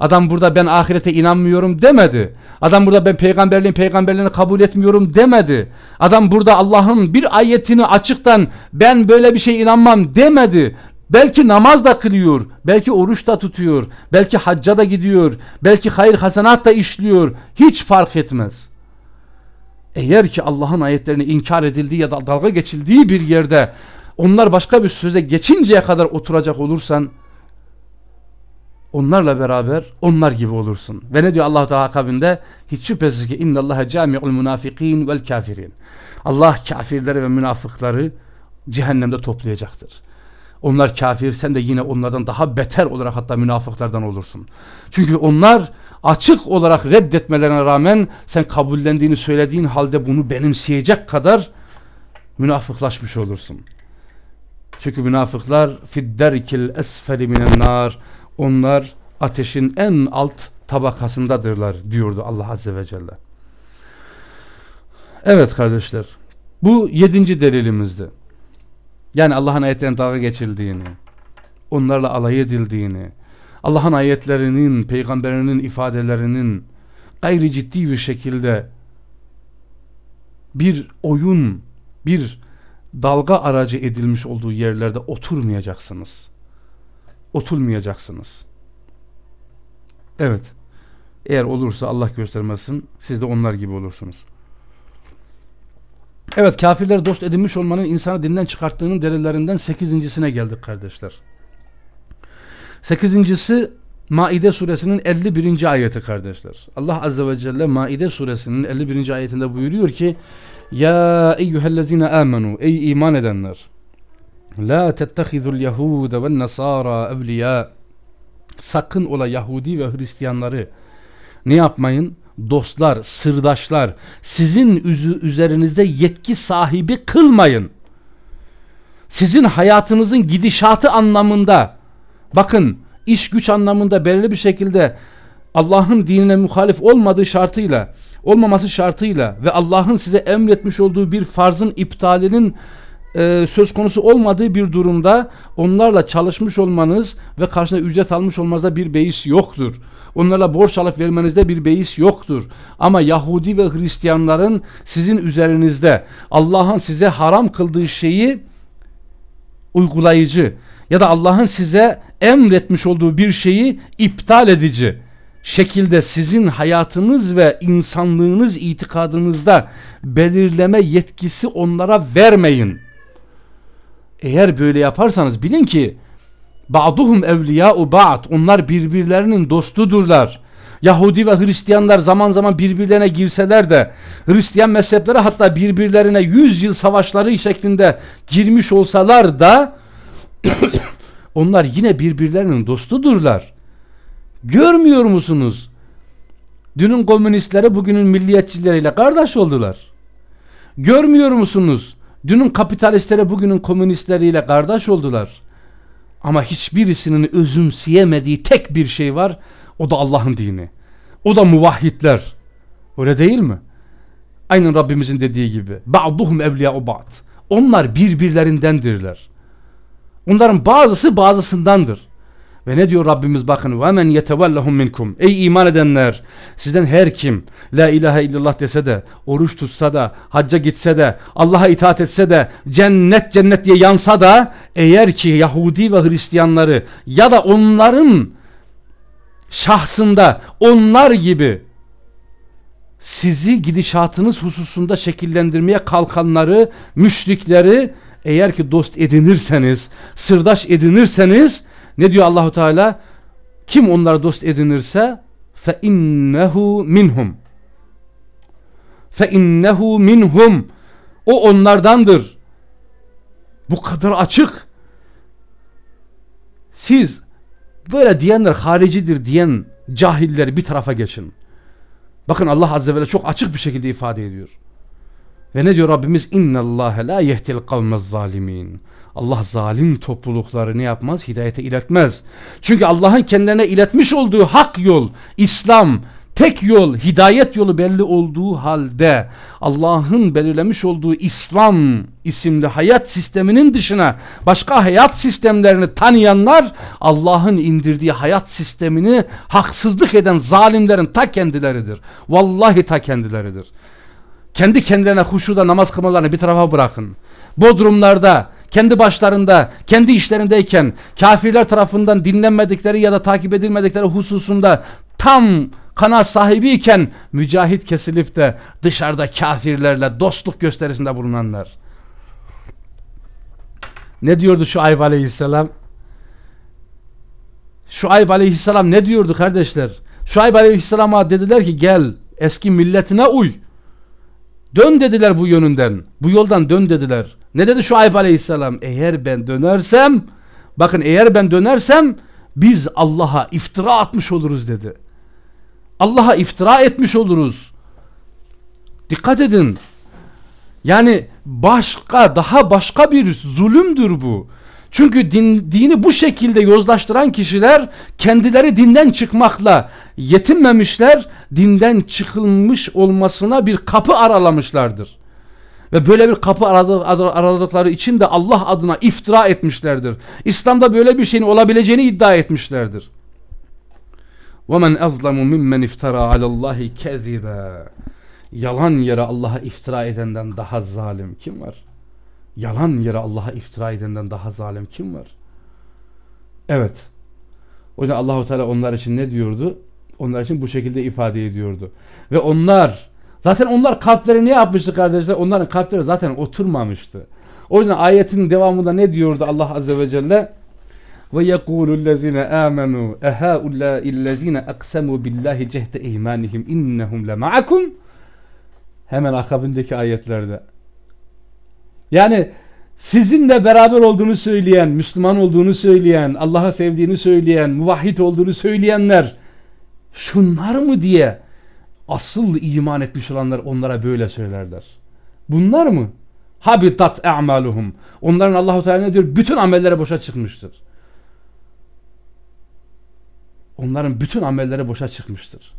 Adam burada ben ahirete inanmıyorum demedi. Adam burada ben peygamberliğin peygamberliğini kabul etmiyorum demedi. Adam burada Allah'ın bir ayetini açıktan ben böyle bir şey inanmam demedi. Belki namaz da kılıyor, belki oruç da tutuyor, belki hacca da gidiyor, belki hayır hasenat da işliyor. Hiç fark etmez. Eğer ki Allah'ın ayetlerini inkar edildiği ya da dalga geçildiği bir yerde onlar başka bir söze geçinceye kadar oturacak olursan onlarla beraber onlar gibi olursun. Ve ne diyor Allah Teala akabinde? Hiç şüphesiz ki innallaha cami'ul munafikin vel kafirin. Allah kafirleri ve münafıkları cehennemde toplayacaktır. Onlar kafir sen de yine onlardan daha beter olarak hatta münafıklardan olursun. Çünkü onlar açık olarak reddetmelerine rağmen sen kabullendiğini söylediğin halde bunu benimseyecek kadar münafıklaşmış olursun. Çünkü münafıklar fidderikil esfeli minen onlar ateşin en alt tabakasındadırlar diyordu Allah Azze ve Celle. Evet kardeşler bu yedinci delilimizdi. Yani Allah'ın ayetlerinin dalga geçildiğini, onlarla alay edildiğini, Allah'ın ayetlerinin, peygamberinin ifadelerinin gayri ciddi bir şekilde bir oyun, bir dalga aracı edilmiş olduğu yerlerde oturmayacaksınız. Oturmayacaksınız. Evet. Eğer olursa Allah göstermesin siz de onlar gibi olursunuz. Evet kafirler dost edinmiş olmanın insanı dinden çıkarttığının delillerinden sekizincisine geldik kardeşler. Sekizincisi Maide suresinin 51. ayeti kardeşler. Allah azze ve celle Maide suresinin 51. ayetinde buyuruyor ki Ya eyyühellezine amenu ey iman edenler La tettehizul yehude ve nasara evliya Sakın ola Yahudi ve Hristiyanları ne yapmayın? dostlar, sırdaşlar sizin üzerinizde yetki sahibi kılmayın. Sizin hayatınızın gidişatı anlamında bakın iş güç anlamında belirli bir şekilde Allah'ın dinine muhalif olmadığı şartıyla olmaması şartıyla ve Allah'ın size emretmiş olduğu bir farzın iptalinin e, söz konusu olmadığı bir durumda onlarla çalışmış olmanız ve karşına ücret almış olmanızda bir beis yoktur. Onlarla borç alıp vermenizde bir beis yoktur. Ama Yahudi ve Hristiyanların sizin üzerinizde Allah'ın size haram kıldığı şeyi uygulayıcı ya da Allah'ın size emretmiş olduğu bir şeyi iptal edici şekilde sizin hayatınız ve insanlığınız itikadınızda belirleme yetkisi onlara vermeyin. Eğer böyle yaparsanız bilin ki ba'duhum evliya'u ba'd onlar birbirlerinin dostudurlar. Yahudi ve Hristiyanlar zaman zaman birbirlerine girseler de Hristiyan mezhepleri hatta birbirlerine 100 yıl savaşları şeklinde girmiş olsalar da (coughs) onlar yine birbirlerinin dostudurlar. Görmüyor musunuz? Dünün komünistleri bugünün milliyetçileriyle kardeş oldular. Görmüyor musunuz? Dünün kapitalistleri bugünün komünistleriyle kardeş oldular. Ama hiçbirisinin özümseyemediği tek bir şey var. O da Allah'ın dini. O da muvahhidler. Öyle değil mi? Aynen Rabbimizin dediği gibi. Ba'duhum evliya'u ba'd. Onlar birbirlerindendirler. Onların bazısı bazısındandır. Ve ne diyor Rabbimiz bakın ve men yetevellahum minkum. Ey iman edenler sizden her kim la ilahe illallah dese de oruç tutsa da hacca gitse de Allah'a itaat etse de cennet cennet diye yansa da eğer ki Yahudi ve Hristiyanları ya da onların şahsında onlar gibi sizi gidişatınız hususunda şekillendirmeye kalkanları, müşrikleri eğer ki dost edinirseniz, sırdaş edinirseniz ne diyor Allahu Teala? Kim onlara dost edinirse fe innehu minhum. Fe innehu minhum. O onlardandır. Bu kadar açık. Siz böyle diyenler haricidir diyen cahilleri bir tarafa geçin. Bakın Allah Azze ve Celle çok açık bir şekilde ifade ediyor. Ve ne diyor Rabbimiz? İnna la yehtil kavmez zalimin. Allah zalim toplulukları ne yapmaz? Hidayete iletmez. Çünkü Allah'ın kendilerine iletmiş olduğu hak yol, İslam, tek yol, hidayet yolu belli olduğu halde Allah'ın belirlemiş olduğu İslam isimli hayat sisteminin dışına başka hayat sistemlerini tanıyanlar Allah'ın indirdiği hayat sistemini haksızlık eden zalimlerin ta kendileridir. Vallahi ta kendileridir. Kendi kendilerine huşuda namaz kılmalarını bir tarafa bırakın. Bodrumlarda, kendi başlarında, kendi işlerindeyken kafirler tarafından dinlenmedikleri ya da takip edilmedikleri hususunda tam kana sahibiyken mücahit kesilip de dışarıda kafirlerle dostluk gösterisinde bulunanlar. Ne diyordu şu Ayb aleyhisselam? Şu Ayb aleyhisselam ne diyordu kardeşler? Şu Ayb aleyhisselama dediler ki gel eski milletine uy. Dön dediler bu yönünden. Bu yoldan dön dediler. Ne dedi şu Ayb aleyhisselam? Eğer ben dönersem bakın eğer ben dönersem biz Allah'a iftira atmış oluruz dedi. Allah'a iftira etmiş oluruz. Dikkat edin. Yani başka daha başka bir zulümdür bu. Çünkü din, dini bu şekilde yozlaştıran kişiler kendileri dinden çıkmakla yetinmemişler, dinden çıkılmış olmasına bir kapı aralamışlardır. Ve böyle bir kapı araladıkları için de Allah adına iftira etmişlerdir. İslam'da böyle bir şeyin olabileceğini iddia etmişlerdir. وَمَنْ اَظْلَمُ مِمَّنْ اِفْتَرَى عَلَى اللّٰهِ كَذِبًا Yalan yere Allah'a iftira edenden daha zalim kim var? Yalan yere Allah'a iftira edenden daha zalim kim var? Evet. O yüzden Allahu Teala onlar için ne diyordu? Onlar için bu şekilde ifade ediyordu. Ve onlar zaten onlar kalpleri ne yapmıştı kardeşler? Onların kalpleri zaten oturmamıştı. O yüzden ayetin devamında ne diyordu Allah Azze ve Celle? Ve yekulüllezine amenu ehaulâillezine aksemu billahi cehde imanihim innehum le ma'akum hemen akabindeki ayetlerde yani sizinle beraber olduğunu söyleyen, Müslüman olduğunu söyleyen, Allah'a sevdiğini söyleyen, muvahhid olduğunu söyleyenler şunlar mı diye asıl iman etmiş olanlar onlara böyle söylerler. Bunlar mı? Habitat a'maluhum. Onların Allahu Teala ne diyor? Bütün amelleri boşa çıkmıştır. Onların bütün amelleri boşa çıkmıştır.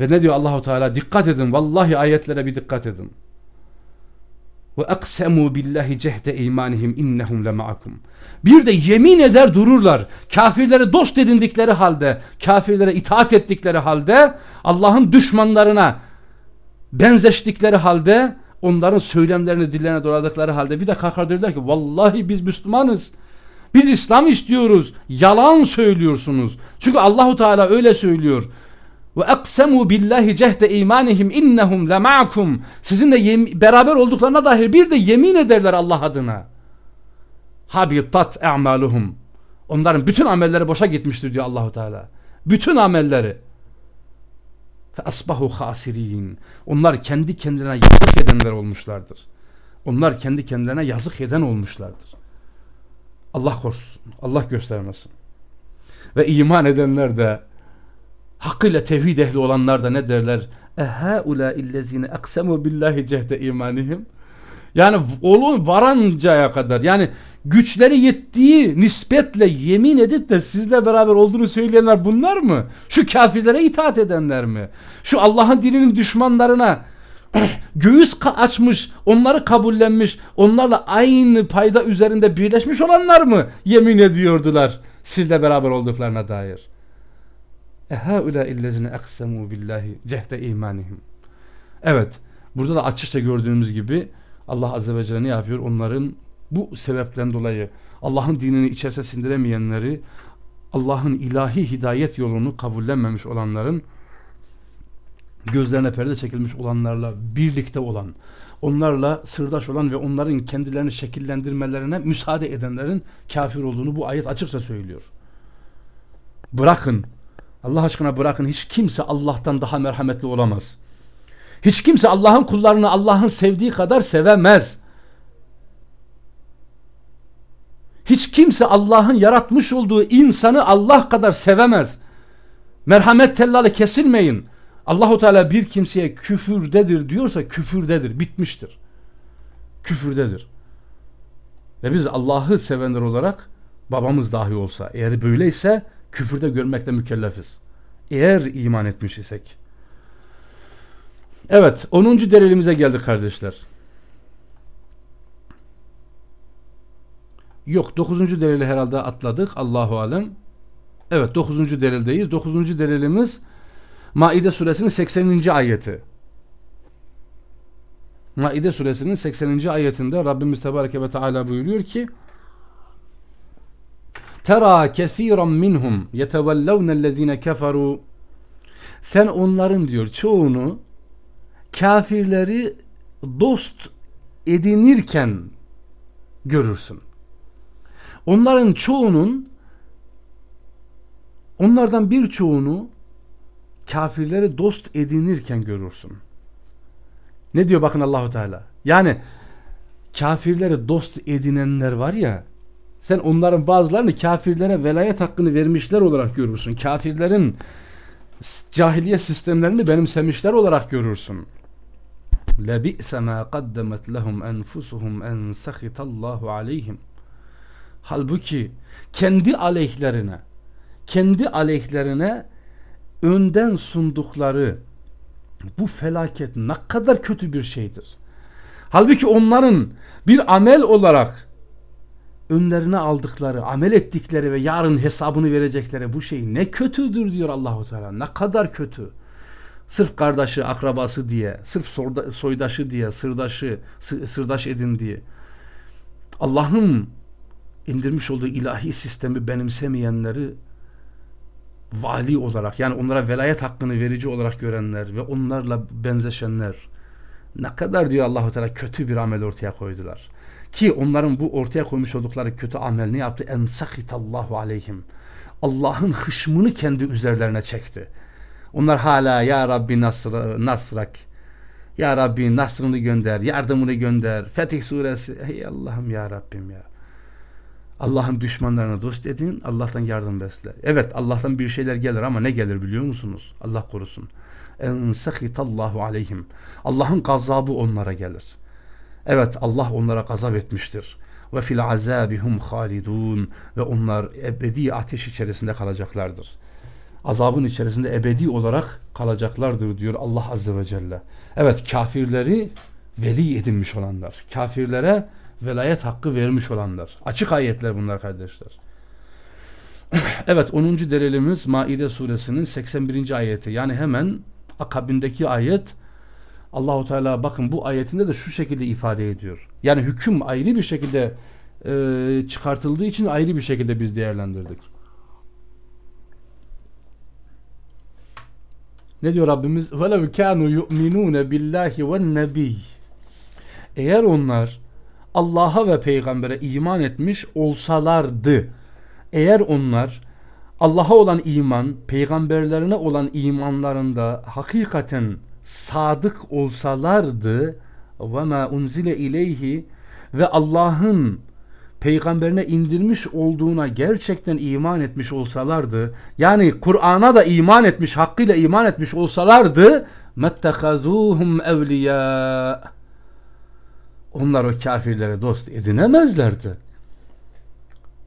Ve ne diyor Allahu Teala? Dikkat edin. Vallahi ayetlere bir dikkat edin. Ve aksemu billahi cehde imanihim innehum lema'akum. Bir de yemin eder dururlar. Kafirleri dost edindikleri halde, kafirlere itaat ettikleri halde, Allah'ın düşmanlarına benzeştikleri halde, onların söylemlerini dillerine doladıkları halde bir de kalkar diyorlar ki vallahi biz Müslümanız. Biz İslam istiyoruz. Yalan söylüyorsunuz. Çünkü Allahu Teala öyle söylüyor. Ve aksemu billahi cehde imanihim innehum lema'akum. Sizinle beraber olduklarına dair bir de yemin ederler Allah adına. Habitat a'maluhum. Onların bütün amelleri boşa gitmiştir diyor Allahu Teala. Bütün amelleri. Fe asbahu hasirin. Onlar kendi kendilerine yazık edenler olmuşlardır. Onlar kendi kendilerine yazık eden olmuşlardır. Allah korusun. Allah göstermesin. Ve iman edenler de hakkıyla tevhid ehli olanlar da ne derler? Ehaula illezine aksemu billahi cehde imanihim. Yani olun varancaya kadar yani güçleri yettiği nispetle yemin edip de sizle beraber olduğunu söyleyenler bunlar mı? Şu kafirlere itaat edenler mi? Şu Allah'ın dininin düşmanlarına (clears throat) göğüs açmış, onları kabullenmiş, onlarla aynı payda üzerinde birleşmiş olanlar mı yemin ediyordular sizle beraber olduklarına dair? Ehaula illezine aksemu billahi cehde imanihim. Evet, burada da açıkça gördüğümüz gibi Allah Azze ve Celle ne yapıyor? Onların bu sebepten dolayı Allah'ın dinini içerisine sindiremeyenleri, Allah'ın ilahi hidayet yolunu kabullenmemiş olanların gözlerine perde çekilmiş olanlarla birlikte olan, onlarla sırdaş olan ve onların kendilerini şekillendirmelerine müsaade edenlerin kafir olduğunu bu ayet açıkça söylüyor. Bırakın, Allah aşkına bırakın hiç kimse Allah'tan daha merhametli olamaz. Hiç kimse Allah'ın kullarını Allah'ın sevdiği kadar sevemez. Hiç kimse Allah'ın yaratmış olduğu insanı Allah kadar sevemez. Merhamet tellalı kesilmeyin. Allahu Teala bir kimseye küfürdedir diyorsa küfürdedir, bitmiştir. Küfürdedir. Ve biz Allah'ı sevenler olarak babamız dahi olsa eğer böyleyse küfürde görmekle mükellefiz. Eğer iman etmiş isek. Evet 10. delilimize geldik kardeşler. Yok 9. delili herhalde atladık Allahu alem. Evet 9. delildeyiz. 9. delilimiz Maide suresinin 80. ayeti. Maide suresinin 80. ayetinde Rabbimiz Tebareke ve Teala buyuruyor ki Tera kesiran minhum yetevellevnellezine keferu Sen onların diyor çoğunu kafirleri dost edinirken görürsün. Onların çoğunun onlardan birçoğunu kafirleri dost edinirken görürsün. Ne diyor bakın Allahu Teala? Yani kafirleri dost edinenler var ya sen onların bazılarını kafirlere velayet hakkını vermişler olarak görürsün. Kafirlerin cahiliye sistemlerini benimsemişler olarak görürsün. لَبِئْسَ مَا قَدَّمَتْ لَهُمْ أَنْفُسُهُمْ اَنْ سَخِتَ اللّٰهُ عَلَيْهِمْ Halbuki kendi aleyhlerine kendi aleyhlerine önden sundukları bu felaket ne kadar kötü bir şeydir. Halbuki onların bir amel olarak önlerine aldıkları, amel ettikleri ve yarın hesabını verecekleri bu şey ne kötüdür diyor Allahu Teala. Ne kadar kötü. Sırf kardeşi, akrabası diye, sırf soydaşı diye, sırdaşı, sırdaş edin diye. Allah'ın indirmiş olduğu ilahi sistemi benimsemeyenleri vali olarak yani onlara velayet hakkını verici olarak görenler ve onlarla benzeşenler ne kadar diyor Allahu Teala kötü bir amel ortaya koydular. Ki onların bu ortaya koymuş oldukları kötü amel ne yaptı? En sakitallahu aleyhim. Allah'ın hışmını kendi üzerlerine çekti. Onlar hala ya Rabbi nasr, nasrak ya Rabbi nasrını gönder, yardımını gönder. Fetih suresi. Ey Allah'ım ya Rabbim ya. Allah'ın düşmanlarına dost edin, Allah'tan yardım besle. Evet Allah'tan bir şeyler gelir ama ne gelir biliyor musunuz? Allah korusun. En sakitallahu aleyhim. Allah'ın gazabı onlara gelir. Evet Allah onlara gazap etmiştir. Ve fil azabihum halidun ve onlar ebedi ateş içerisinde kalacaklardır. azabın içerisinde ebedi olarak kalacaklardır diyor Allah Azze ve Celle. Evet kafirleri veli edinmiş olanlar. Kafirlere velayet hakkı vermiş olanlar. Açık ayetler bunlar kardeşler. (clears throat) evet 10. delilimiz Maide suresinin 81. ayeti. Yani hemen akabindeki ayet Allahu Teala bakın bu ayetinde de şu şekilde ifade ediyor. Yani hüküm ayrı bir şekilde e, çıkartıldığı için ayrı bir şekilde biz değerlendirdik. Ne diyor Rabbimiz? وَلَوْ كَانُوا يُؤْمِنُونَ بِاللّٰهِ وَالنَّبِيِّ Eğer onlar Allah'a ve peygambere iman etmiş olsalardı, eğer onlar Allah'a olan iman, peygamberlerine olan imanlarında hakikaten sadık olsalardı ve ma unzile ileyhi ve Allah'ın peygamberine indirmiş olduğuna gerçekten iman etmiş olsalardı yani Kur'an'a da iman etmiş hakkıyla iman etmiş olsalardı mettehazuhum evliya onlar o kafirlere dost edinemezlerdi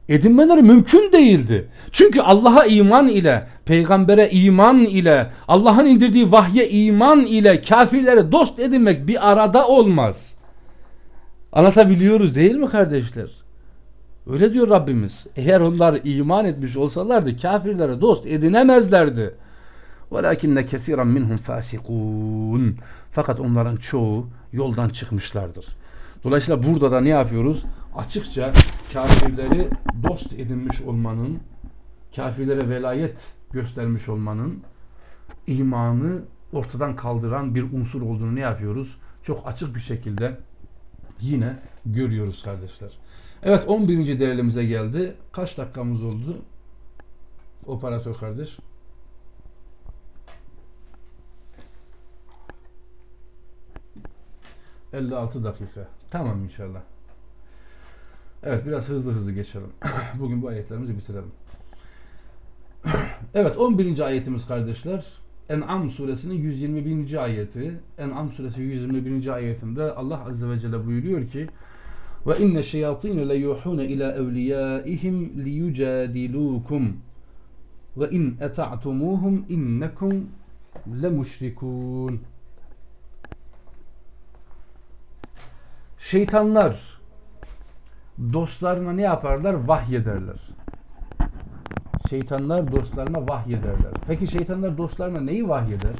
edinmeleri mümkün değildi. Çünkü Allah'a iman ile, peygambere iman ile, Allah'ın indirdiği vahye iman ile kafirlere dost edinmek bir arada olmaz. Anlatabiliyoruz değil mi kardeşler? Öyle diyor Rabbimiz. Eğer onlar iman etmiş olsalardı kafirlere dost edinemezlerdi. وَلَكِنَّ كَثِيرًا minhum fasikun. Fakat onların çoğu yoldan çıkmışlardır. Dolayısıyla burada da ne yapıyoruz? Açıkça kafirleri dost edinmiş olmanın, kafirlere velayet göstermiş olmanın imanı ortadan kaldıran bir unsur olduğunu ne yapıyoruz? Çok açık bir şekilde yine görüyoruz kardeşler. Evet 11. değerimize geldi. Kaç dakikamız oldu? Operatör kardeş. ...56 dakika. Tamam inşallah. Evet biraz hızlı hızlı geçelim. (coughs) Bugün bu ayetlerimizi bitirelim. (coughs) evet 11. ayetimiz kardeşler. En'am suresinin 121. ayeti. En'am suresi 121. ayetinde Allah azze ve celle buyuruyor ki ve inne şeyatine le yuhune ila evliyaihim liyucadilukum ve in eta'tumuhum innekum le müşrikun. Şeytanlar dostlarına ne yaparlar? Vahyederler. Şeytanlar dostlarına vahyederler. Peki şeytanlar dostlarına neyi vahyeder?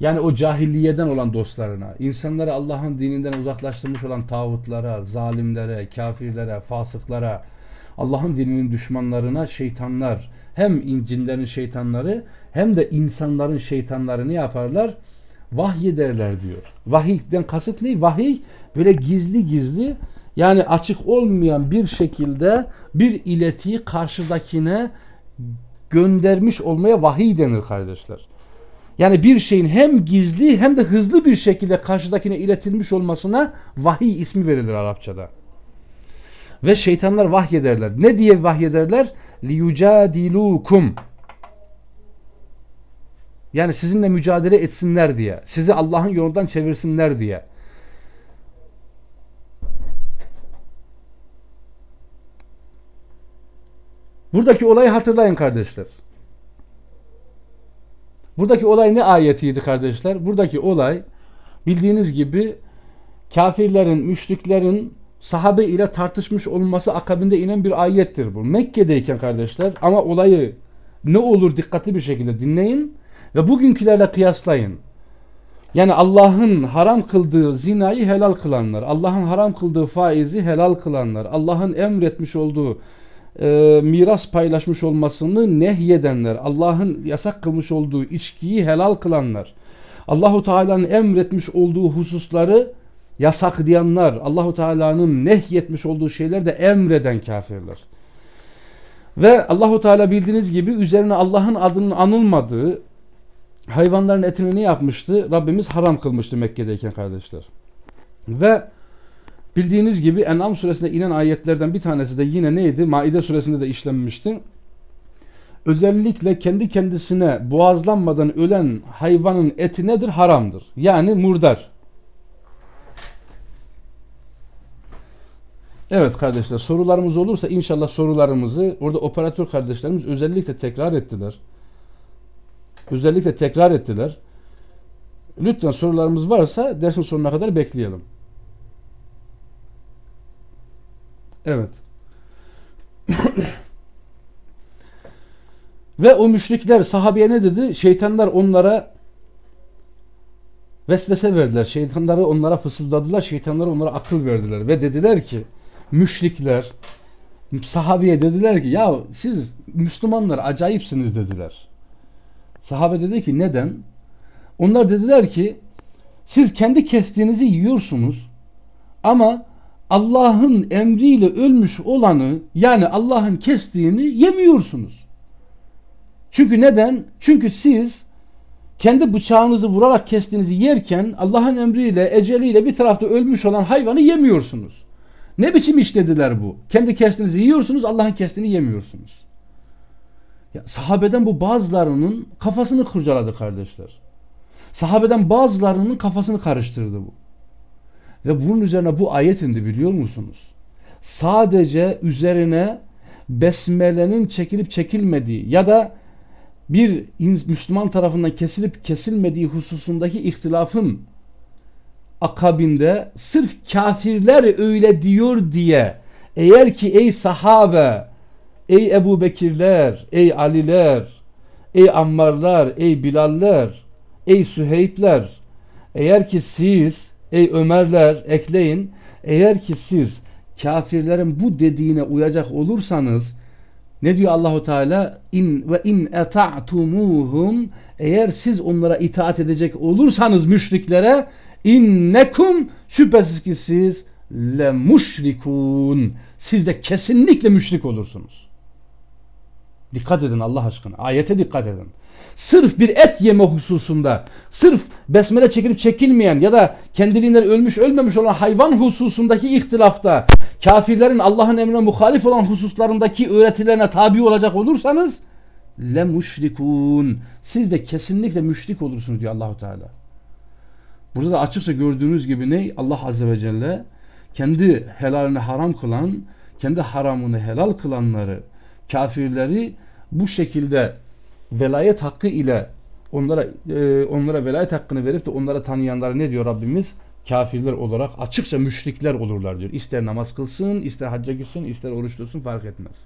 Yani o cahilliyeden olan dostlarına, insanları Allah'ın dininden uzaklaştırmış olan tağutlara, zalimlere, kafirlere, fasıklara, Allah'ın dininin düşmanlarına şeytanlar, hem cinlerin şeytanları hem de insanların şeytanları ne yaparlar? Vahyederler diyor. Vahiyden kasıt ne? Vahiy böyle gizli gizli yani açık olmayan bir şekilde bir iletiyi karşıdakine göndermiş olmaya vahiy denir kardeşler. Yani bir şeyin hem gizli hem de hızlı bir şekilde karşıdakine iletilmiş olmasına vahiy ismi verilir Arapçada. Ve şeytanlar vahyederler. Ne diye vahyederler? liyucadilukum. Yani sizinle mücadele etsinler diye. Sizi Allah'ın yolundan çevirsinler diye. Buradaki olayı hatırlayın kardeşler. Buradaki olay ne ayetiydi kardeşler? Buradaki olay bildiğiniz gibi kafirlerin, müşriklerin sahabe ile tartışmış olması akabinde inen bir ayettir bu. Mekke'deyken kardeşler ama olayı ne olur dikkatli bir şekilde dinleyin ve bugünkülerle kıyaslayın. Yani Allah'ın haram kıldığı zinayı helal kılanlar, Allah'ın haram kıldığı faizi helal kılanlar, Allah'ın emretmiş olduğu e, miras paylaşmış olmasını nehyedenler, Allah'ın yasak kılmış olduğu içkiyi helal kılanlar, Allahu Teala'nın emretmiş olduğu hususları yasaklayanlar, Allahu Teala'nın nehyetmiş olduğu şeyler de emreden kafirler. Ve Allahu Teala bildiğiniz gibi üzerine Allah'ın adının anılmadığı hayvanların etini ne yapmıştı? Rabbimiz haram kılmıştı Mekke'deyken kardeşler. Ve Bildiğiniz gibi En'am suresinde inen ayetlerden bir tanesi de yine neydi? Maide suresinde de işlenmişti. Özellikle kendi kendisine boğazlanmadan ölen hayvanın eti nedir? Haramdır. Yani murdar. Evet kardeşler sorularımız olursa inşallah sorularımızı orada operatör kardeşlerimiz özellikle tekrar ettiler. Özellikle tekrar ettiler. Lütfen sorularımız varsa dersin sonuna kadar bekleyelim. Evet. Ve o müşrikler sahabeye ne dedi? Şeytanlar onlara vesvese verdiler. Şeytanları onlara fısıldadılar. Şeytanları onlara akıl verdiler. Ve dediler ki müşrikler sahabeye dediler ki ya siz Müslümanlar acayipsiniz dediler. Sahabe dedi ki neden? Onlar dediler ki siz kendi kestiğinizi yiyorsunuz ama Allah'ın emriyle ölmüş olanı yani Allah'ın kestiğini yemiyorsunuz. Çünkü neden? Çünkü siz kendi bıçağınızı vurarak kestiğinizi yerken Allah'ın emriyle, eceliyle bir tarafta ölmüş olan hayvanı yemiyorsunuz. Ne biçim iş dediler bu? Kendi kestiğinizi yiyorsunuz, Allah'ın kestiğini yemiyorsunuz. Ya, sahabeden bu bazılarının kafasını kurcaladı kardeşler. Sahabeden bazılarının kafasını karıştırdı bu. Ve bunun üzerine bu ayet indi biliyor musunuz? Sadece üzerine besmelenin çekilip çekilmediği ya da bir Müslüman tarafından kesilip kesilmediği hususundaki ihtilafın akabinde sırf kafirler öyle diyor diye eğer ki ey sahabe, ey Ebu Bekirler, ey Aliler, ey Ammarlar, ey Bilaller, ey Süheybler eğer ki siz ey Ömerler ekleyin eğer ki siz kafirlerin bu dediğine uyacak olursanız ne diyor Allahu Teala? İn ve in eta'tumuhum eğer siz onlara itaat edecek olursanız müşriklere innekum şüphesiz ki siz le müşrikun. Siz de kesinlikle müşrik olursunuz. Dikkat edin Allah aşkına. Ayete dikkat edin. Sırf bir et yeme hususunda, sırf besmele çekilip çekilmeyen ya da kendiliğinden ölmüş ölmemiş olan hayvan hususundaki ihtilafta kafirlerin Allah'ın emrine muhalif olan hususlarındaki öğretilerine tabi olacak olursanız le müşrikun. Siz de kesinlikle müşrik olursunuz diyor Allahu Teala. Burada da açıkça gördüğünüz gibi ne? Allah Azze ve Celle kendi helalini haram kılan, kendi haramını helal kılanları, kafirleri bu şekilde velayet hakkı ile onlara e, onlara velayet hakkını verip de onlara tanıyanlara ne diyor Rabbimiz? Kafirler olarak açıkça müşrikler olurlar diyor. İster namaz kılsın, ister hacca gitsin, ister oruç tutsun fark etmez.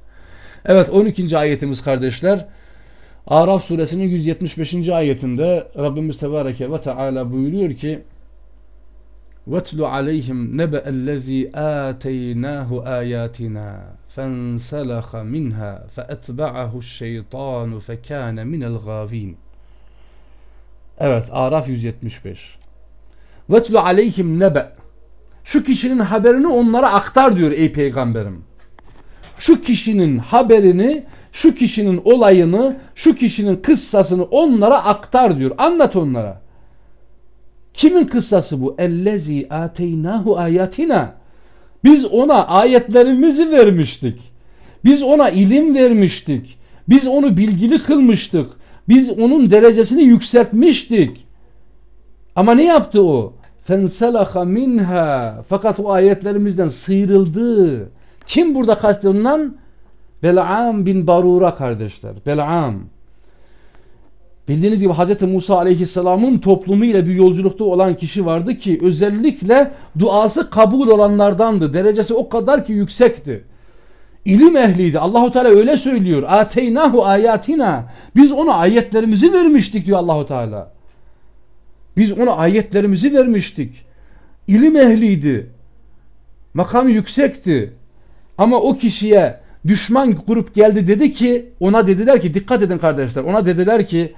Evet 12. ayetimiz kardeşler. Araf suresinin 175. ayetinde Rabbimiz Tebareke ve Teala buyuruyor ki وَاتْلُ عَلَيْهِمْ نَبَأَ الَّذ۪ي آتَيْنَاهُ آيَاتِنَا فَانْسَلَخَ مِنْهَا فَأَتْبَعَهُ الشَّيْطَانُ فَكَانَ مِنَ الْغَاوِينَ Evet Araf 175 وَاتْلُ عَلَيْهِمْ نَبَأ Şu kişinin haberini onlara aktar diyor ey peygamberim. Şu kişinin haberini, şu kişinin olayını, şu kişinin kıssasını onlara aktar diyor. Anlat onlara. Kimin kıssası bu? Ellezi ateynahu ayatina. Biz ona ayetlerimizi vermiştik. Biz ona ilim vermiştik. Biz onu bilgili kılmıştık. Biz onun derecesini yükseltmiştik. Ama ne yaptı o? Fenselaha minha. Fakat o ayetlerimizden sıyrıldı. Kim burada kastedilen? Bel'am bin Barura kardeşler. Bel'am. Bildiğiniz gibi Hz. Musa aleyhisselamın toplumu ile bir yolculukta olan kişi vardı ki özellikle duası kabul olanlardandı. Derecesi o kadar ki yüksekti. İlim ehliydi. Allahu Teala öyle söylüyor. Ateynahu ayatina. Biz ona ayetlerimizi vermiştik diyor Allahu Teala. Biz ona ayetlerimizi vermiştik. İlim ehliydi. Makamı yüksekti. Ama o kişiye düşman grup geldi dedi ki ona dediler ki dikkat edin kardeşler ona dediler ki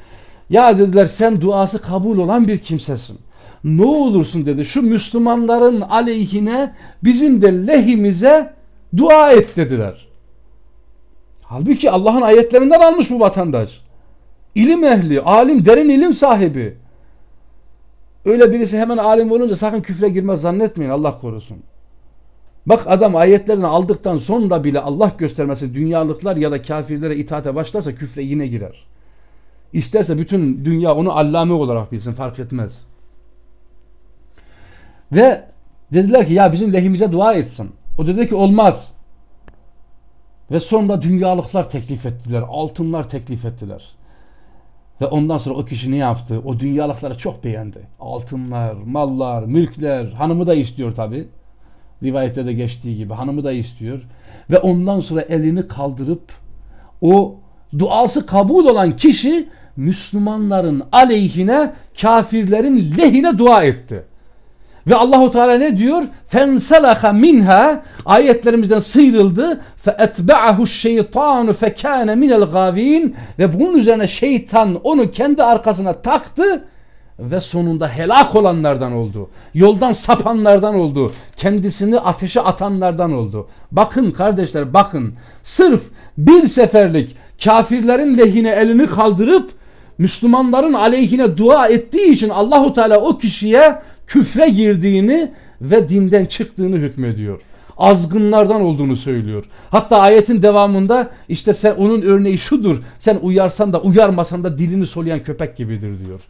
ya dediler sen duası kabul olan bir kimsesin. Ne olursun dedi şu Müslümanların aleyhine bizim de lehimize dua et dediler. Halbuki Allah'ın ayetlerinden almış bu vatandaş. İlim ehli, alim, derin ilim sahibi. Öyle birisi hemen alim olunca sakın küfre girmez zannetmeyin Allah korusun. Bak adam ayetlerini aldıktan sonra bile Allah göstermesi dünyalıklar ya da kafirlere itaate başlarsa küfre yine girer. İsterse bütün dünya onu allame olarak bilsin fark etmez. Ve dediler ki ya bizim lehimize dua etsin. O dedi ki olmaz. Ve sonra dünyalıklar teklif ettiler. Altınlar teklif ettiler. Ve ondan sonra o kişi ne yaptı? O dünyalıkları çok beğendi. Altınlar, mallar, mülkler, hanımı da istiyor tabi. Rivayette de geçtiği gibi hanımı da istiyor. Ve ondan sonra elini kaldırıp o duası kabul olan kişi Müslümanların aleyhine, kafirlerin lehine dua etti. Ve Allahu Teala ne diyor? Fenselaha minha ayetlerimizden sıyrıldı. Fe etba'ahu şeytanu fekane minel gavin ve bunun üzerine şeytan onu kendi arkasına taktı ve sonunda helak olanlardan oldu. Yoldan sapanlardan oldu. Kendisini ateşe atanlardan oldu. Bakın kardeşler bakın. Sırf bir seferlik kafirlerin lehine elini kaldırıp Müslümanların aleyhine dua ettiği için Allahu Teala o kişiye küfre girdiğini ve dinden çıktığını hükmediyor. Azgınlardan olduğunu söylüyor. Hatta ayetin devamında işte sen onun örneği şudur. Sen uyarsan da uyarmasan da dilini soluyan köpek gibidir diyor.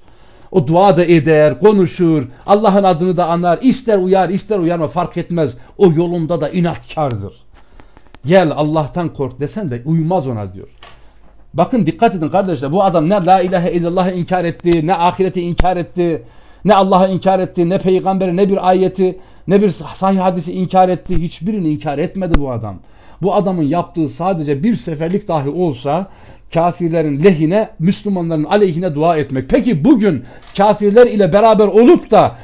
O dua da eder, konuşur, Allah'ın adını da anar, ister uyar ister uyarma fark etmez. O yolunda da inatkardır. Gel Allah'tan kork desen de uymaz ona diyor. Bakın dikkat edin kardeşler bu adam ne la ilahe illallah'ı inkar etti, ne ahireti inkar etti, ne Allah'ı inkar etti, ne peygamberi, ne bir ayeti, ne bir sahih hadisi inkar etti. Hiçbirini inkar etmedi bu adam. Bu adamın yaptığı sadece bir seferlik dahi olsa kafirlerin lehine, Müslümanların aleyhine dua etmek. Peki bugün kafirler ile beraber olup da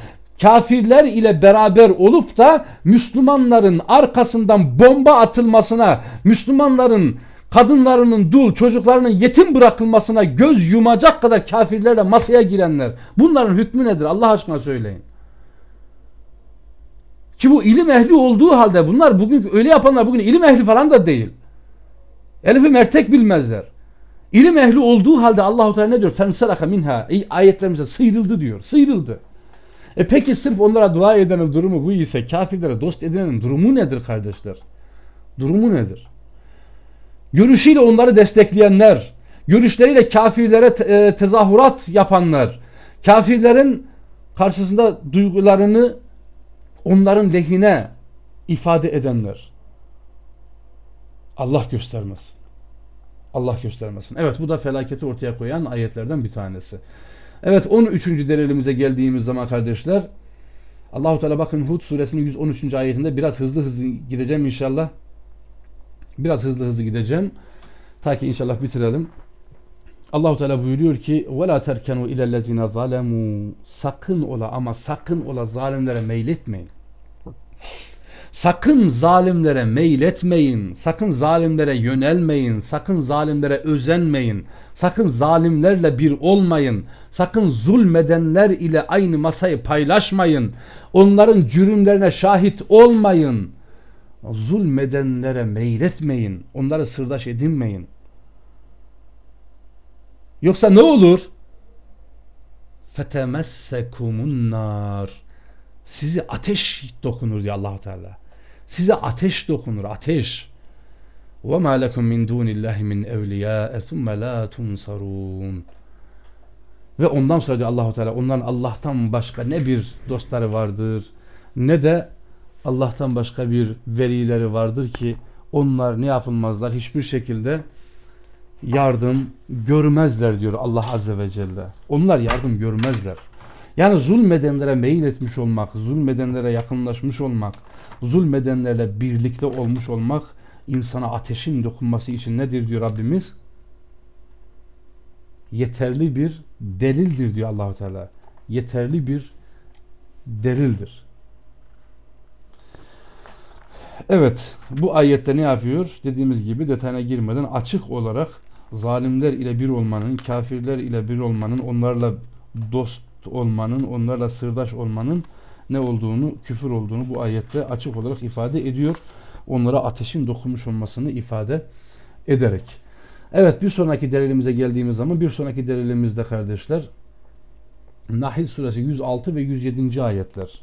kafirler ile beraber olup da Müslümanların arkasından bomba atılmasına, Müslümanların kadınlarının dul, çocuklarının yetim bırakılmasına göz yumacak kadar kafirlerle masaya girenler. Bunların hükmü nedir? Allah aşkına söyleyin. Ki bu ilim ehli olduğu halde bunlar bugün öyle yapanlar bugün ilim ehli falan da değil. Elif'i mertek bilmezler. İlim ehli olduğu halde Allahu Teala ne diyor? Fensaraka minha ayetlerimize sıyrıldı diyor. Sıyrıldı. E peki sırf onlara dua edenin durumu bu ise kafirlere dost edinenin durumu nedir kardeşler? Durumu nedir? Görüşüyle onları destekleyenler, görüşleriyle kafirlere e, tezahürat yapanlar, kafirlerin karşısında duygularını onların lehine ifade edenler. Allah göstermesin. Allah göstermesin. Evet bu da felaketi ortaya koyan ayetlerden bir tanesi. Evet 13. delilimize geldiğimiz zaman kardeşler Allahu Teala bakın Hud suresinin 113. ayetinde biraz hızlı hızlı gideceğim inşallah. Biraz hızlı hızlı gideceğim. Ta ki inşallah bitirelim. Allahu Teala buyuruyor ki ve la terkenu ilellezine zalemu sakın ola ama sakın ola zalimlere meyletmeyin. Sakın zalimlere meyletmeyin. Sakın zalimlere yönelmeyin. Sakın zalimlere özenmeyin. Sakın zalimlerle bir olmayın. Sakın zulmedenler ile aynı masayı paylaşmayın. Onların cürümlerine şahit olmayın zulmedenlere meyletmeyin. Onları sırdaş edinmeyin. Yoksa ne olur? Fetemessekumun nar. Sizi ateş dokunur diyor allah Teala. Size ateş dokunur, ateş. Ve ma lekum min dunillahi min evliya thumme la tunsarun. Ve ondan sonra diyor Allahu Teala onların Allah'tan başka ne bir dostları vardır ne de Allah'tan başka bir velileri vardır ki onlar ne yapılmazlar hiçbir şekilde yardım görmezler diyor Allah Azze ve Celle. Onlar yardım görmezler. Yani zulmedenlere meyil etmiş olmak, zulmedenlere yakınlaşmış olmak, zulmedenlerle birlikte olmuş olmak insana ateşin dokunması için nedir diyor Rabbimiz? Yeterli bir delildir diyor Allahu Teala. Yeterli bir delildir. Evet bu ayette ne yapıyor? Dediğimiz gibi detayına girmeden açık olarak zalimler ile bir olmanın, kafirler ile bir olmanın, onlarla dost olmanın, onlarla sırdaş olmanın ne olduğunu, küfür olduğunu bu ayette açık olarak ifade ediyor. Onlara ateşin dokunmuş olmasını ifade ederek. Evet bir sonraki delilimize geldiğimiz zaman bir sonraki delilimizde kardeşler Nahil suresi 106 ve 107. ayetler.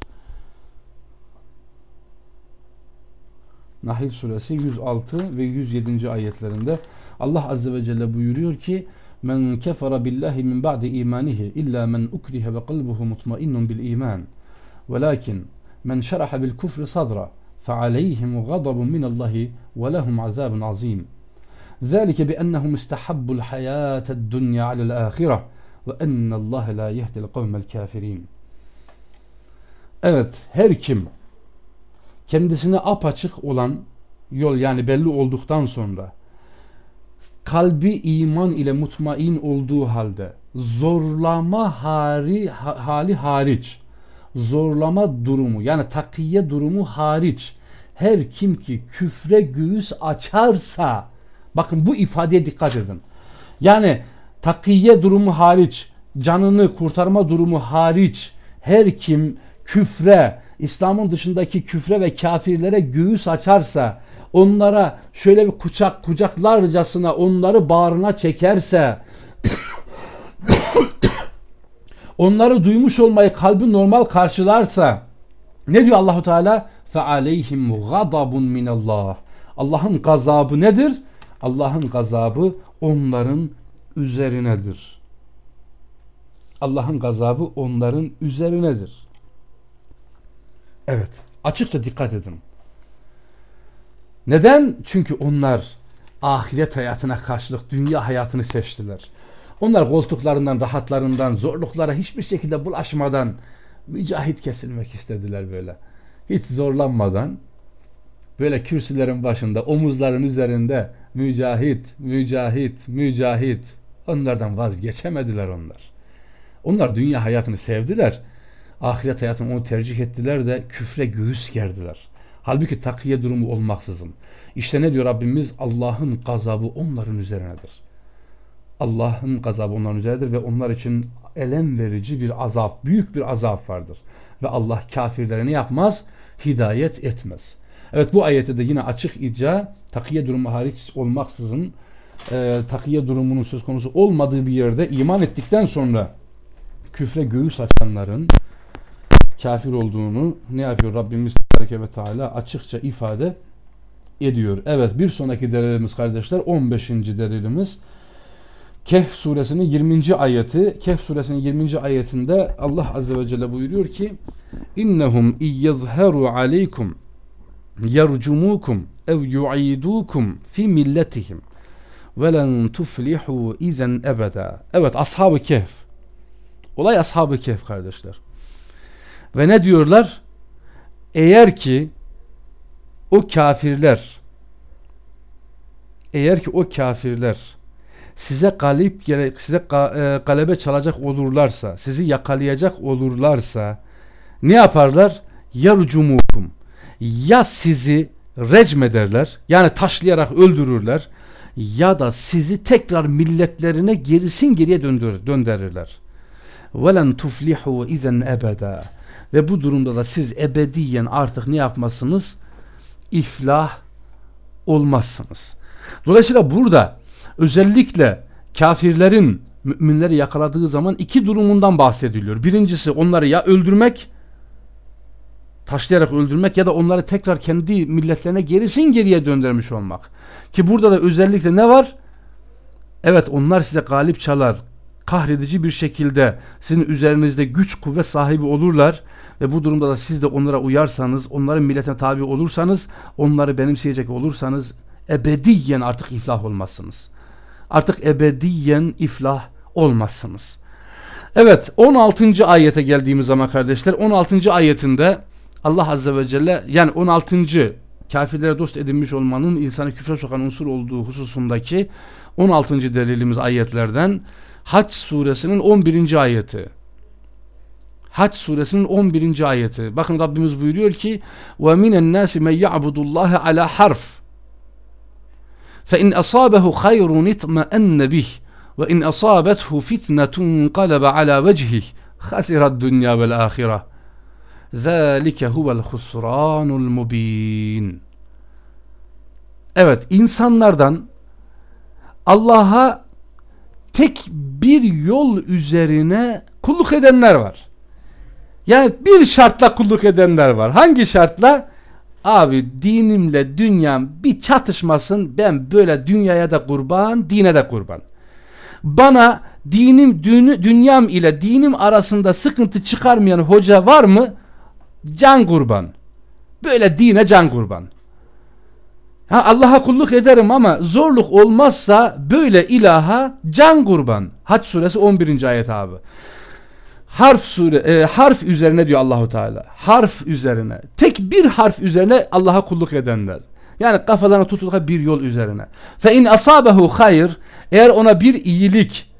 Nahil suresi 106 ve 107. ayetlerinde Allah azze ve celle buyuruyor ki Men kefara billahi min ba'di imanihi illa men ukrihe ve kalbuhu mutmainnun bil iman. Velakin men şeraha bil kufri sadra فعليهم غضب من الله ولهم عذاب عظيم Zalike bi ennehum istahabbul hayatad dunya alel ahire ve ennallah la yehdil kavmel kafirin. Evet, her kim kendisine apaçık olan yol yani belli olduktan sonra kalbi iman ile mutmain olduğu halde zorlama hali, hali hariç zorlama durumu yani takiye durumu hariç her kim ki küfre göğüs açarsa bakın bu ifadeye dikkat edin. Yani takiye durumu hariç canını kurtarma durumu hariç her kim küfre İslam'ın dışındaki küfre ve kafirlere göğüs açarsa onlara şöyle bir kucak kucaklarcasına onları bağrına çekerse (coughs) onları duymuş olmayı kalbi normal karşılarsa ne diyor Allahu Teala? Fe aleyhim gadabun minallah. Allah'ın gazabı nedir? Allah'ın gazabı onların üzerinedir. Allah'ın gazabı onların üzerinedir. Evet, açıkça dikkat edin. Neden? Çünkü onlar ahiret hayatına karşılık dünya hayatını seçtiler. Onlar koltuklarından, rahatlarından, zorluklara hiçbir şekilde bulaşmadan mücahit kesilmek istediler böyle. Hiç zorlanmadan böyle kürsülerin başında, omuzların üzerinde mücahit, mücahit, mücahit. Onlardan vazgeçemediler onlar. Onlar dünya hayatını sevdiler. Ahiret hayatını onu tercih ettiler de küfre göğüs gerdiler. Halbuki takiye durumu olmaksızın. İşte ne diyor Rabbimiz? Allah'ın gazabı onların üzerinedir. Allah'ın gazabı onların üzerinedir ve onlar için elem verici bir azap, büyük bir azap vardır. Ve Allah kafirlere ne yapmaz? Hidayet etmez. Evet bu ayette de yine açık ica takiye durumu hariç olmaksızın e, takiye durumunun söz konusu olmadığı bir yerde iman ettikten sonra küfre göğüs açanların kafir olduğunu ne yapıyor Rabbimiz ve Teala açıkça ifade ediyor. Evet bir sonraki delilimiz kardeşler 15. delilimiz Kehf suresinin 20. ayeti Kehf suresinin 20. ayetinde Allah azze ve celle buyuruyor ki innehum iyyezheru aleykum yercumukum ev yu'idukum fi milletihim ve len tuflihu izen ebeda. Evet ashab-ı kehf. Olay ashab-ı kehf kardeşler. Ve ne diyorlar? Eğer ki o kafirler eğer ki o kafirler size galip size e, galebe çalacak olurlarsa, sizi yakalayacak olurlarsa ne yaparlar? Yarcumukum. Ya sizi recmederler, yani taşlayarak öldürürler ya da sizi tekrar milletlerine gerisin geriye döndürür, döndürürler. Velen tuflihu izen ebeda. Ve bu durumda da siz ebediyen artık ne yapmasınız? İflah olmazsınız. Dolayısıyla burada özellikle kafirlerin müminleri yakaladığı zaman iki durumundan bahsediliyor. Birincisi onları ya öldürmek taşlayarak öldürmek ya da onları tekrar kendi milletlerine gerisin geriye döndürmüş olmak. Ki burada da özellikle ne var? Evet onlar size galip çalar, kahredici bir şekilde sizin üzerinizde güç kuvvet sahibi olurlar ve bu durumda da siz de onlara uyarsanız, onların milletine tabi olursanız, onları benimseyecek olursanız ebediyen artık iflah olmazsınız. Artık ebediyen iflah olmazsınız. Evet 16. ayete geldiğimiz zaman kardeşler 16. ayetinde Allah Azze ve Celle yani 16. kafirlere dost edinmiş olmanın insanı küfre sokan unsur olduğu hususundaki 16. delilimiz ayetlerden Haç suresinin 11. ayeti. Haç suresinin 11. ayeti. Bakın Rabbimiz buyuruyor ki ve minen nasi men ya'budullaha ala harf. Fe in asabehu hayrun itma'enne bih ve in asabethu fitnetun qalaba ala vecihi khasira dünya vel ahire. Zalike huvel husranul mubin. Evet insanlardan Allah'a tek bir yol üzerine kulluk edenler var. Yani bir şartla kulluk edenler var. Hangi şartla? Abi dinimle dünyam bir çatışmasın. Ben böyle dünyaya da kurban, dine de kurban. Bana dinim, dünü, dünyam ile dinim arasında sıkıntı çıkarmayan hoca var mı? Can kurban. Böyle dine can kurban. Ha Allah'a kulluk ederim ama zorluk olmazsa böyle ilaha can kurban. Haç suresi 11. ayet abi. Harf sure e, harf üzerine diyor Allahu Teala. Harf üzerine. Tek bir harf üzerine Allah'a kulluk edenler. Yani kafalarına tutulduğu bir yol üzerine. Fe in asabehu hayır eğer ona bir iyilik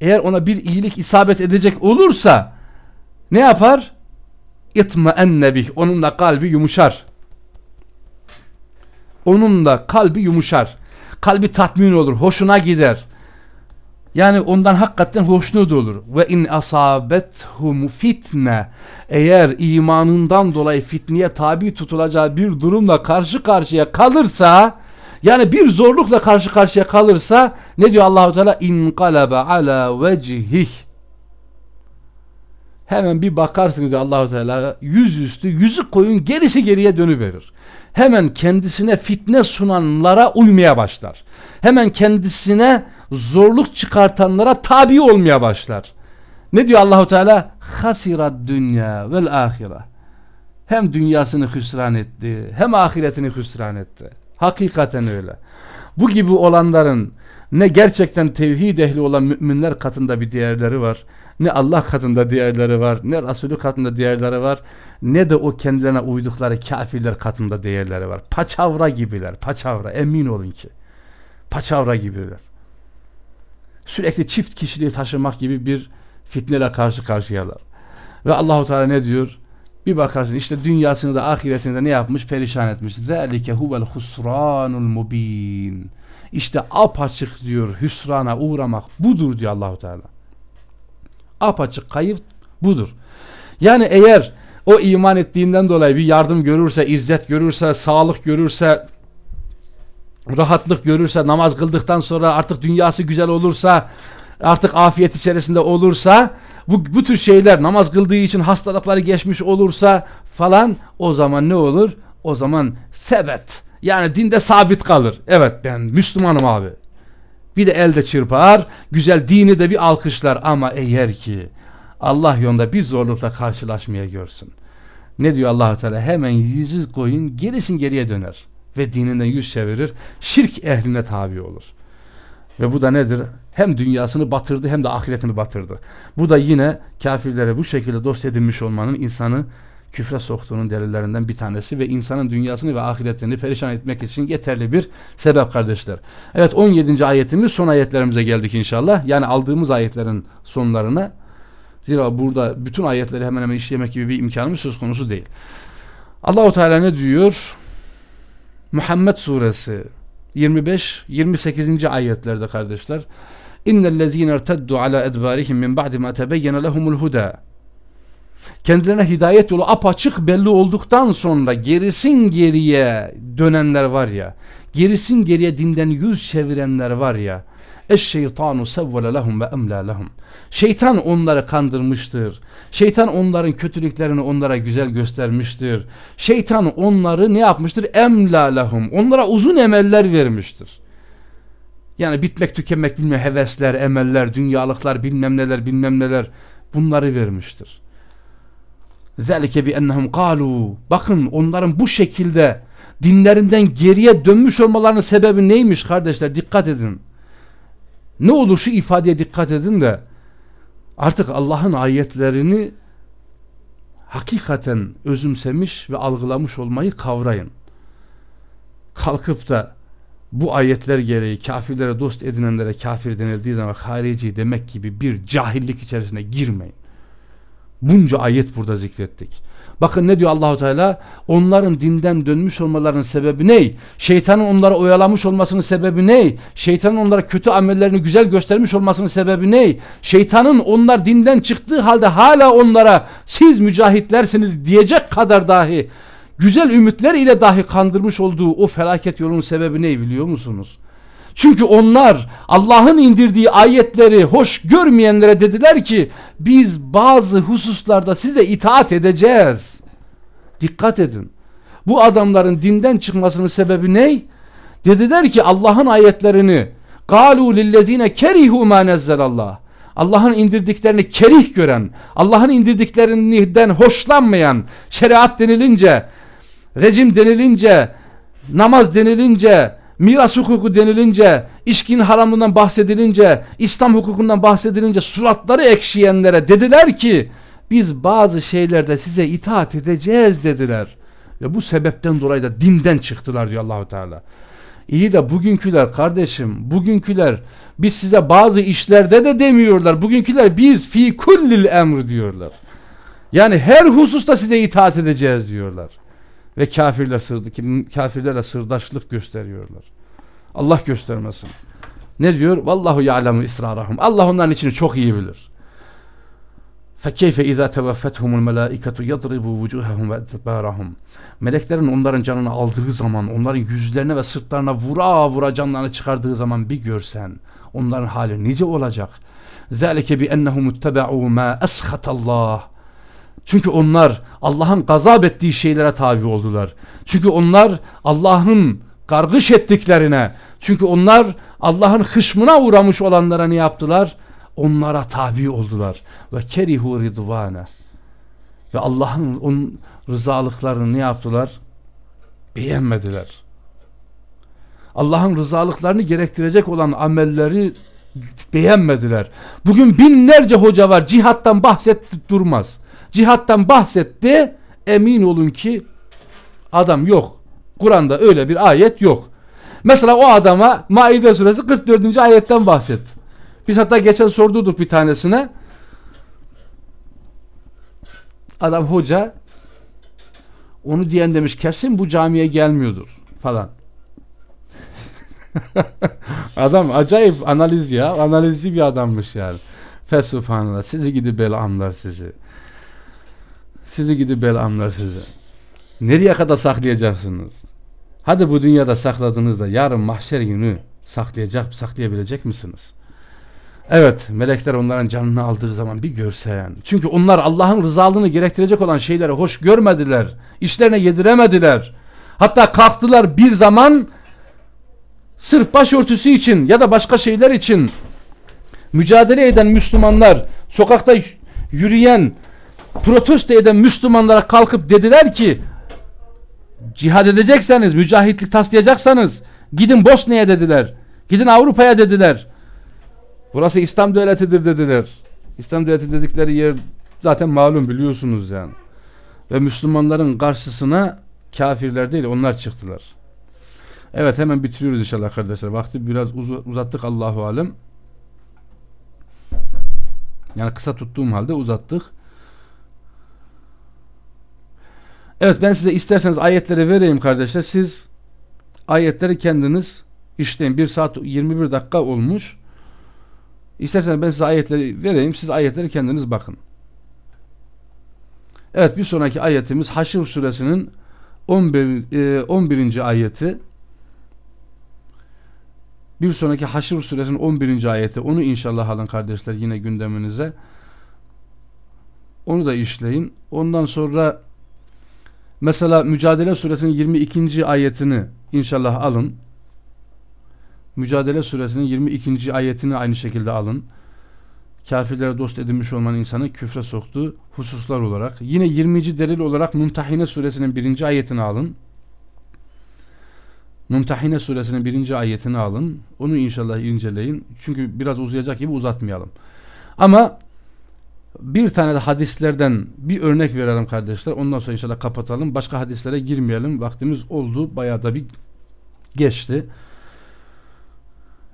eğer ona bir iyilik isabet edecek olursa ne yapar? İtmaenne bih. Onunla kalbi yumuşar. Onunla kalbi yumuşar. Kalbi tatmin olur, hoşuna gider. Yani ondan hakikaten hoşnut olur. Ve in asabethum fitne eğer imanından dolayı fitneye tabi tutulacağı bir durumla karşı karşıya kalırsa yani bir zorlukla karşı karşıya kalırsa ne diyor Allahu Teala inqalabe ala vecihih Hemen bir bakarsın diyor Allahu Teala yüzüstü yüzü koyun gerisi geriye dönüverir. Hemen kendisine fitne sunanlara uymaya başlar. Hemen kendisine zorluk çıkartanlara tabi olmaya başlar. Ne diyor Allahu Teala? Hasirat dünya vel ahire. Hem dünyasını hüsran etti, hem ahiretini hüsran etti. Hakikaten öyle. Bu gibi olanların ne gerçekten tevhid ehli olan müminler katında bir değerleri var ne Allah katında değerleri var, ne Resulü katında değerleri var, ne de o kendilerine uydukları kafirler katında değerleri var. Paçavra gibiler, paçavra emin olun ki. Paçavra gibiler. Sürekli çift kişiliği taşımak gibi bir fitneyle karşı karşıyalar. Ve Allahu Teala ne diyor? Bir bakarsın işte dünyasını da ahiretini de ne yapmış? Perişan etmiş. Zalike huvel husranul mubin. İşte apaçık diyor hüsrana uğramak budur diyor Allahu Teala apaçık kayıp budur. Yani eğer o iman ettiğinden dolayı bir yardım görürse, izzet görürse, sağlık görürse, rahatlık görürse, namaz kıldıktan sonra artık dünyası güzel olursa, artık afiyet içerisinde olursa, bu, bu tür şeyler namaz kıldığı için hastalıkları geçmiş olursa falan o zaman ne olur? O zaman sebet. Yani dinde sabit kalır. Evet ben Müslümanım abi. Bir de elde çırpar, güzel dini de bir alkışlar ama eğer ki Allah yolunda bir zorlukla karşılaşmaya görsün. Ne diyor allah Teala? Hemen yüzü koyun gerisin geriye döner. Ve dininden yüz çevirir. Şirk ehline tabi olur. Ve bu da nedir? Hem dünyasını batırdı hem de ahiretini batırdı. Bu da yine kafirlere bu şekilde dost edinmiş olmanın insanı küfre soktuğunun delillerinden bir tanesi ve insanın dünyasını ve ahiretini perişan etmek için yeterli bir sebep kardeşler. Evet 17. ayetimiz son ayetlerimize geldik inşallah. Yani aldığımız ayetlerin sonlarına. Zira burada bütün ayetleri hemen hemen işlemek gibi bir imkanımız söz konusu değil. Allahu Teala ne diyor? Muhammed suresi 25 28. ayetlerde kardeşler. İnnellezîne erteddu ala edbârihim min ba'di ma tebeyyene lehumul huda kendilerine hidayet yolu apaçık belli olduktan sonra gerisin geriye dönenler var ya, gerisin geriye dinden yüz çevirenler var ya, Eşşeytanu sevvele lehum ve emla lehum. Şeytan onları kandırmıştır. Şeytan onların kötülüklerini onlara güzel göstermiştir. Şeytan onları ne yapmıştır? Emla lehum. Onlara uzun emeller vermiştir. Yani bitmek tükenmek bilmem hevesler, emeller, dünyalıklar, bilmem neler, bilmem neler bunları vermiştir. Zelike bi ennehum kalu. Bakın onların bu şekilde dinlerinden geriye dönmüş olmalarının sebebi neymiş kardeşler? Dikkat edin. Ne olur şu ifadeye dikkat edin de artık Allah'ın ayetlerini hakikaten özümsemiş ve algılamış olmayı kavrayın. Kalkıp da bu ayetler gereği kafirlere dost edinenlere kafir denildiği zaman harici demek gibi bir cahillik içerisine girmeyin. Bunca ayet burada zikrettik. Bakın ne diyor Allahu Teala? Onların dinden dönmüş olmalarının sebebi ne? Şeytanın onları oyalamış olmasının sebebi ne? Şeytanın onlara kötü amellerini güzel göstermiş olmasının sebebi ne? Şeytanın onlar dinden çıktığı halde hala onlara siz mücahitlersiniz diyecek kadar dahi güzel ümitler ile dahi kandırmış olduğu o felaket yolunun sebebi ne biliyor musunuz? Çünkü onlar Allah'ın indirdiği ayetleri hoş görmeyenlere dediler ki biz bazı hususlarda size itaat edeceğiz. Dikkat edin. Bu adamların dinden çıkmasının sebebi ne? Dediler ki Allah'ın ayetlerini galu lillezine kerihu ma Allah. Allah'ın indirdiklerini kerih gören, Allah'ın indirdiklerinden hoşlanmayan, şeriat denilince, rejim denilince, namaz denilince, miras hukuku denilince, içkin haramlığından bahsedilince, İslam hukukundan bahsedilince suratları ekşiyenlere dediler ki biz bazı şeylerde size itaat edeceğiz dediler. Ve bu sebepten dolayı da dinden çıktılar diyor Allahu Teala. İyi de bugünküler kardeşim, bugünküler biz size bazı işlerde de demiyorlar. Bugünküler biz fi kullil emr diyorlar. Yani her hususta size itaat edeceğiz diyorlar ve kafirle sırdı, kafirlerle sırdaşlık gösteriyorlar. Allah göstermesin. Ne diyor? Vallahu ya'lemu israrahum. Allah onların içini çok iyi bilir. Fekeyfe izâ teveffethumul melâiketu yadribu vücûhehum ve edbârahum. Meleklerin onların canını aldığı zaman, onların yüzlerine ve sırtlarına vura vura canlarını çıkardığı zaman bir görsen, onların hali nice olacak. Zâlike bi ennehum muttebe'û mâ eshatallah. Çünkü onlar Allah'ın gazap ettiği şeylere tabi oldular. Çünkü onlar Allah'ın kargış ettiklerine, çünkü onlar Allah'ın hışmına uğramış olanlara ne yaptılar? onlara tabi oldular ve kerihu ridvane ve Allah'ın onun rızalıklarını ne yaptılar? Beğenmediler. Allah'ın rızalıklarını gerektirecek olan amelleri beğenmediler. Bugün binlerce hoca var cihattan bahsetti durmaz. Cihattan bahsetti emin olun ki adam yok. Kur'an'da öyle bir ayet yok. Mesela o adama Maide suresi 44. ayetten bahsetti. Biz hatta geçen sorduk bir tanesine. Adam hoca onu diyen demiş kesin bu camiye gelmiyordur falan. (laughs) adam acayip analiz ya. Analizci bir adammış yani. Fesubhanallah. Sizi gidi bel anlar sizi. Sizi gidi bel anlar sizi. Nereye kadar saklayacaksınız? Hadi bu dünyada sakladığınızda yarın mahşer günü saklayacak, saklayabilecek misiniz? Evet melekler onların canını aldığı zaman bir görsen. Çünkü onlar Allah'ın rızalığını gerektirecek olan şeyleri hoş görmediler. İşlerine yediremediler. Hatta kalktılar bir zaman sırf başörtüsü için ya da başka şeyler için mücadele eden Müslümanlar, sokakta yürüyen, protesto eden Müslümanlara kalkıp dediler ki cihad edecekseniz, mücahitlik taslayacaksanız gidin Bosna'ya dediler. Gidin Avrupa'ya dediler. Burası İslam devletidir dediler. İslam devleti dedikleri yer zaten malum biliyorsunuz yani. Ve Müslümanların karşısına kafirler değil onlar çıktılar. Evet hemen bitiriyoruz inşallah kardeşler. Vakti biraz uz uzattık Allahu alem. Yani kısa tuttuğum halde uzattık. Evet ben size isterseniz ayetleri vereyim kardeşler. Siz ayetleri kendiniz işleyin. 1 saat 21 dakika olmuş. İsterseniz ben size ayetleri vereyim. Siz ayetleri kendiniz bakın. Evet bir sonraki ayetimiz Haşr suresinin 11. 11. E, ayeti. Bir sonraki Haşr suresinin 11. ayeti. Onu inşallah alın kardeşler yine gündeminize. Onu da işleyin. Ondan sonra mesela Mücadele suresinin 22. ayetini inşallah alın. Mücadele suresinin 22. ayetini aynı şekilde alın. Kafirlere dost edinmiş olmanın insanı küfre soktuğu hususlar olarak. Yine 20. delil olarak Mumtahine suresinin 1. ayetini alın. Mumtahine suresinin 1. ayetini alın. Onu inşallah inceleyin. Çünkü biraz uzayacak gibi uzatmayalım. Ama bir tane de hadislerden bir örnek verelim kardeşler. Ondan sonra inşallah kapatalım. Başka hadislere girmeyelim. Vaktimiz oldu. Bayağı da bir geçti.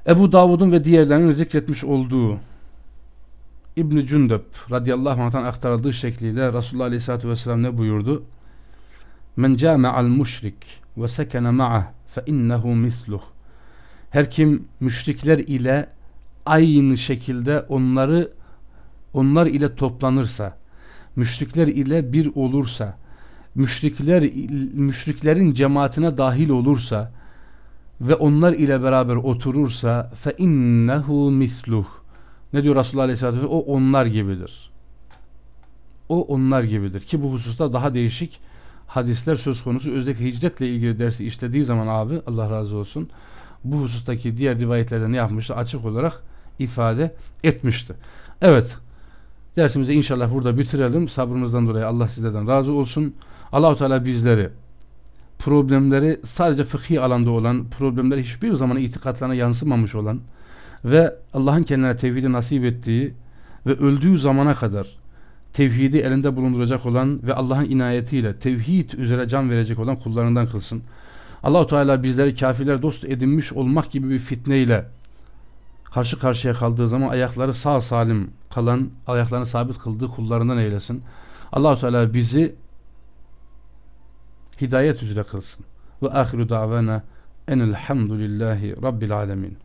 Ebu Davud'un ve diğerlerinin zikretmiş olduğu İbn-i Cündöp radıyallahu anh'tan aktarıldığı şekliyle Resulullah aleyhissalatü vesselam ne buyurdu? Men câme'al müşrik ve sekene ma'ah fe innehu misluh her kim müşrikler ile aynı şekilde onları onlar ile toplanırsa müşrikler ile bir olursa müşrikler müşriklerin cemaatine dahil olursa ve onlar ile beraber oturursa fe innehu misluh. Ne diyor Resulullah Aleyhisselatü Vesselam? O onlar gibidir. O onlar gibidir. Ki bu hususta daha değişik hadisler söz konusu. Özellikle hicretle ilgili dersi işlediği zaman abi Allah razı olsun. Bu husustaki diğer rivayetlerde ne yapmıştı? Açık olarak ifade etmişti. Evet. Dersimizi inşallah burada bitirelim. Sabrımızdan dolayı Allah sizlerden razı olsun. Allahu Teala bizleri problemleri sadece fıkhi alanda olan, problemleri hiçbir zaman itikatlarına yansımamış olan ve Allah'ın kendine tevhidi nasip ettiği ve öldüğü zamana kadar tevhidi elinde bulunduracak olan ve Allah'ın inayetiyle tevhid üzere can verecek olan kullarından kılsın. Allahu Teala bizleri kafirler dost edinmiş olmak gibi bir fitneyle karşı karşıya kaldığı zaman ayakları sağ salim kalan, ayaklarını sabit kıldığı kullarından eylesin. Allahu Teala bizi hidayet üzere kılsın. Ve ahiru davana enelhamdülillahi rabbil alemin.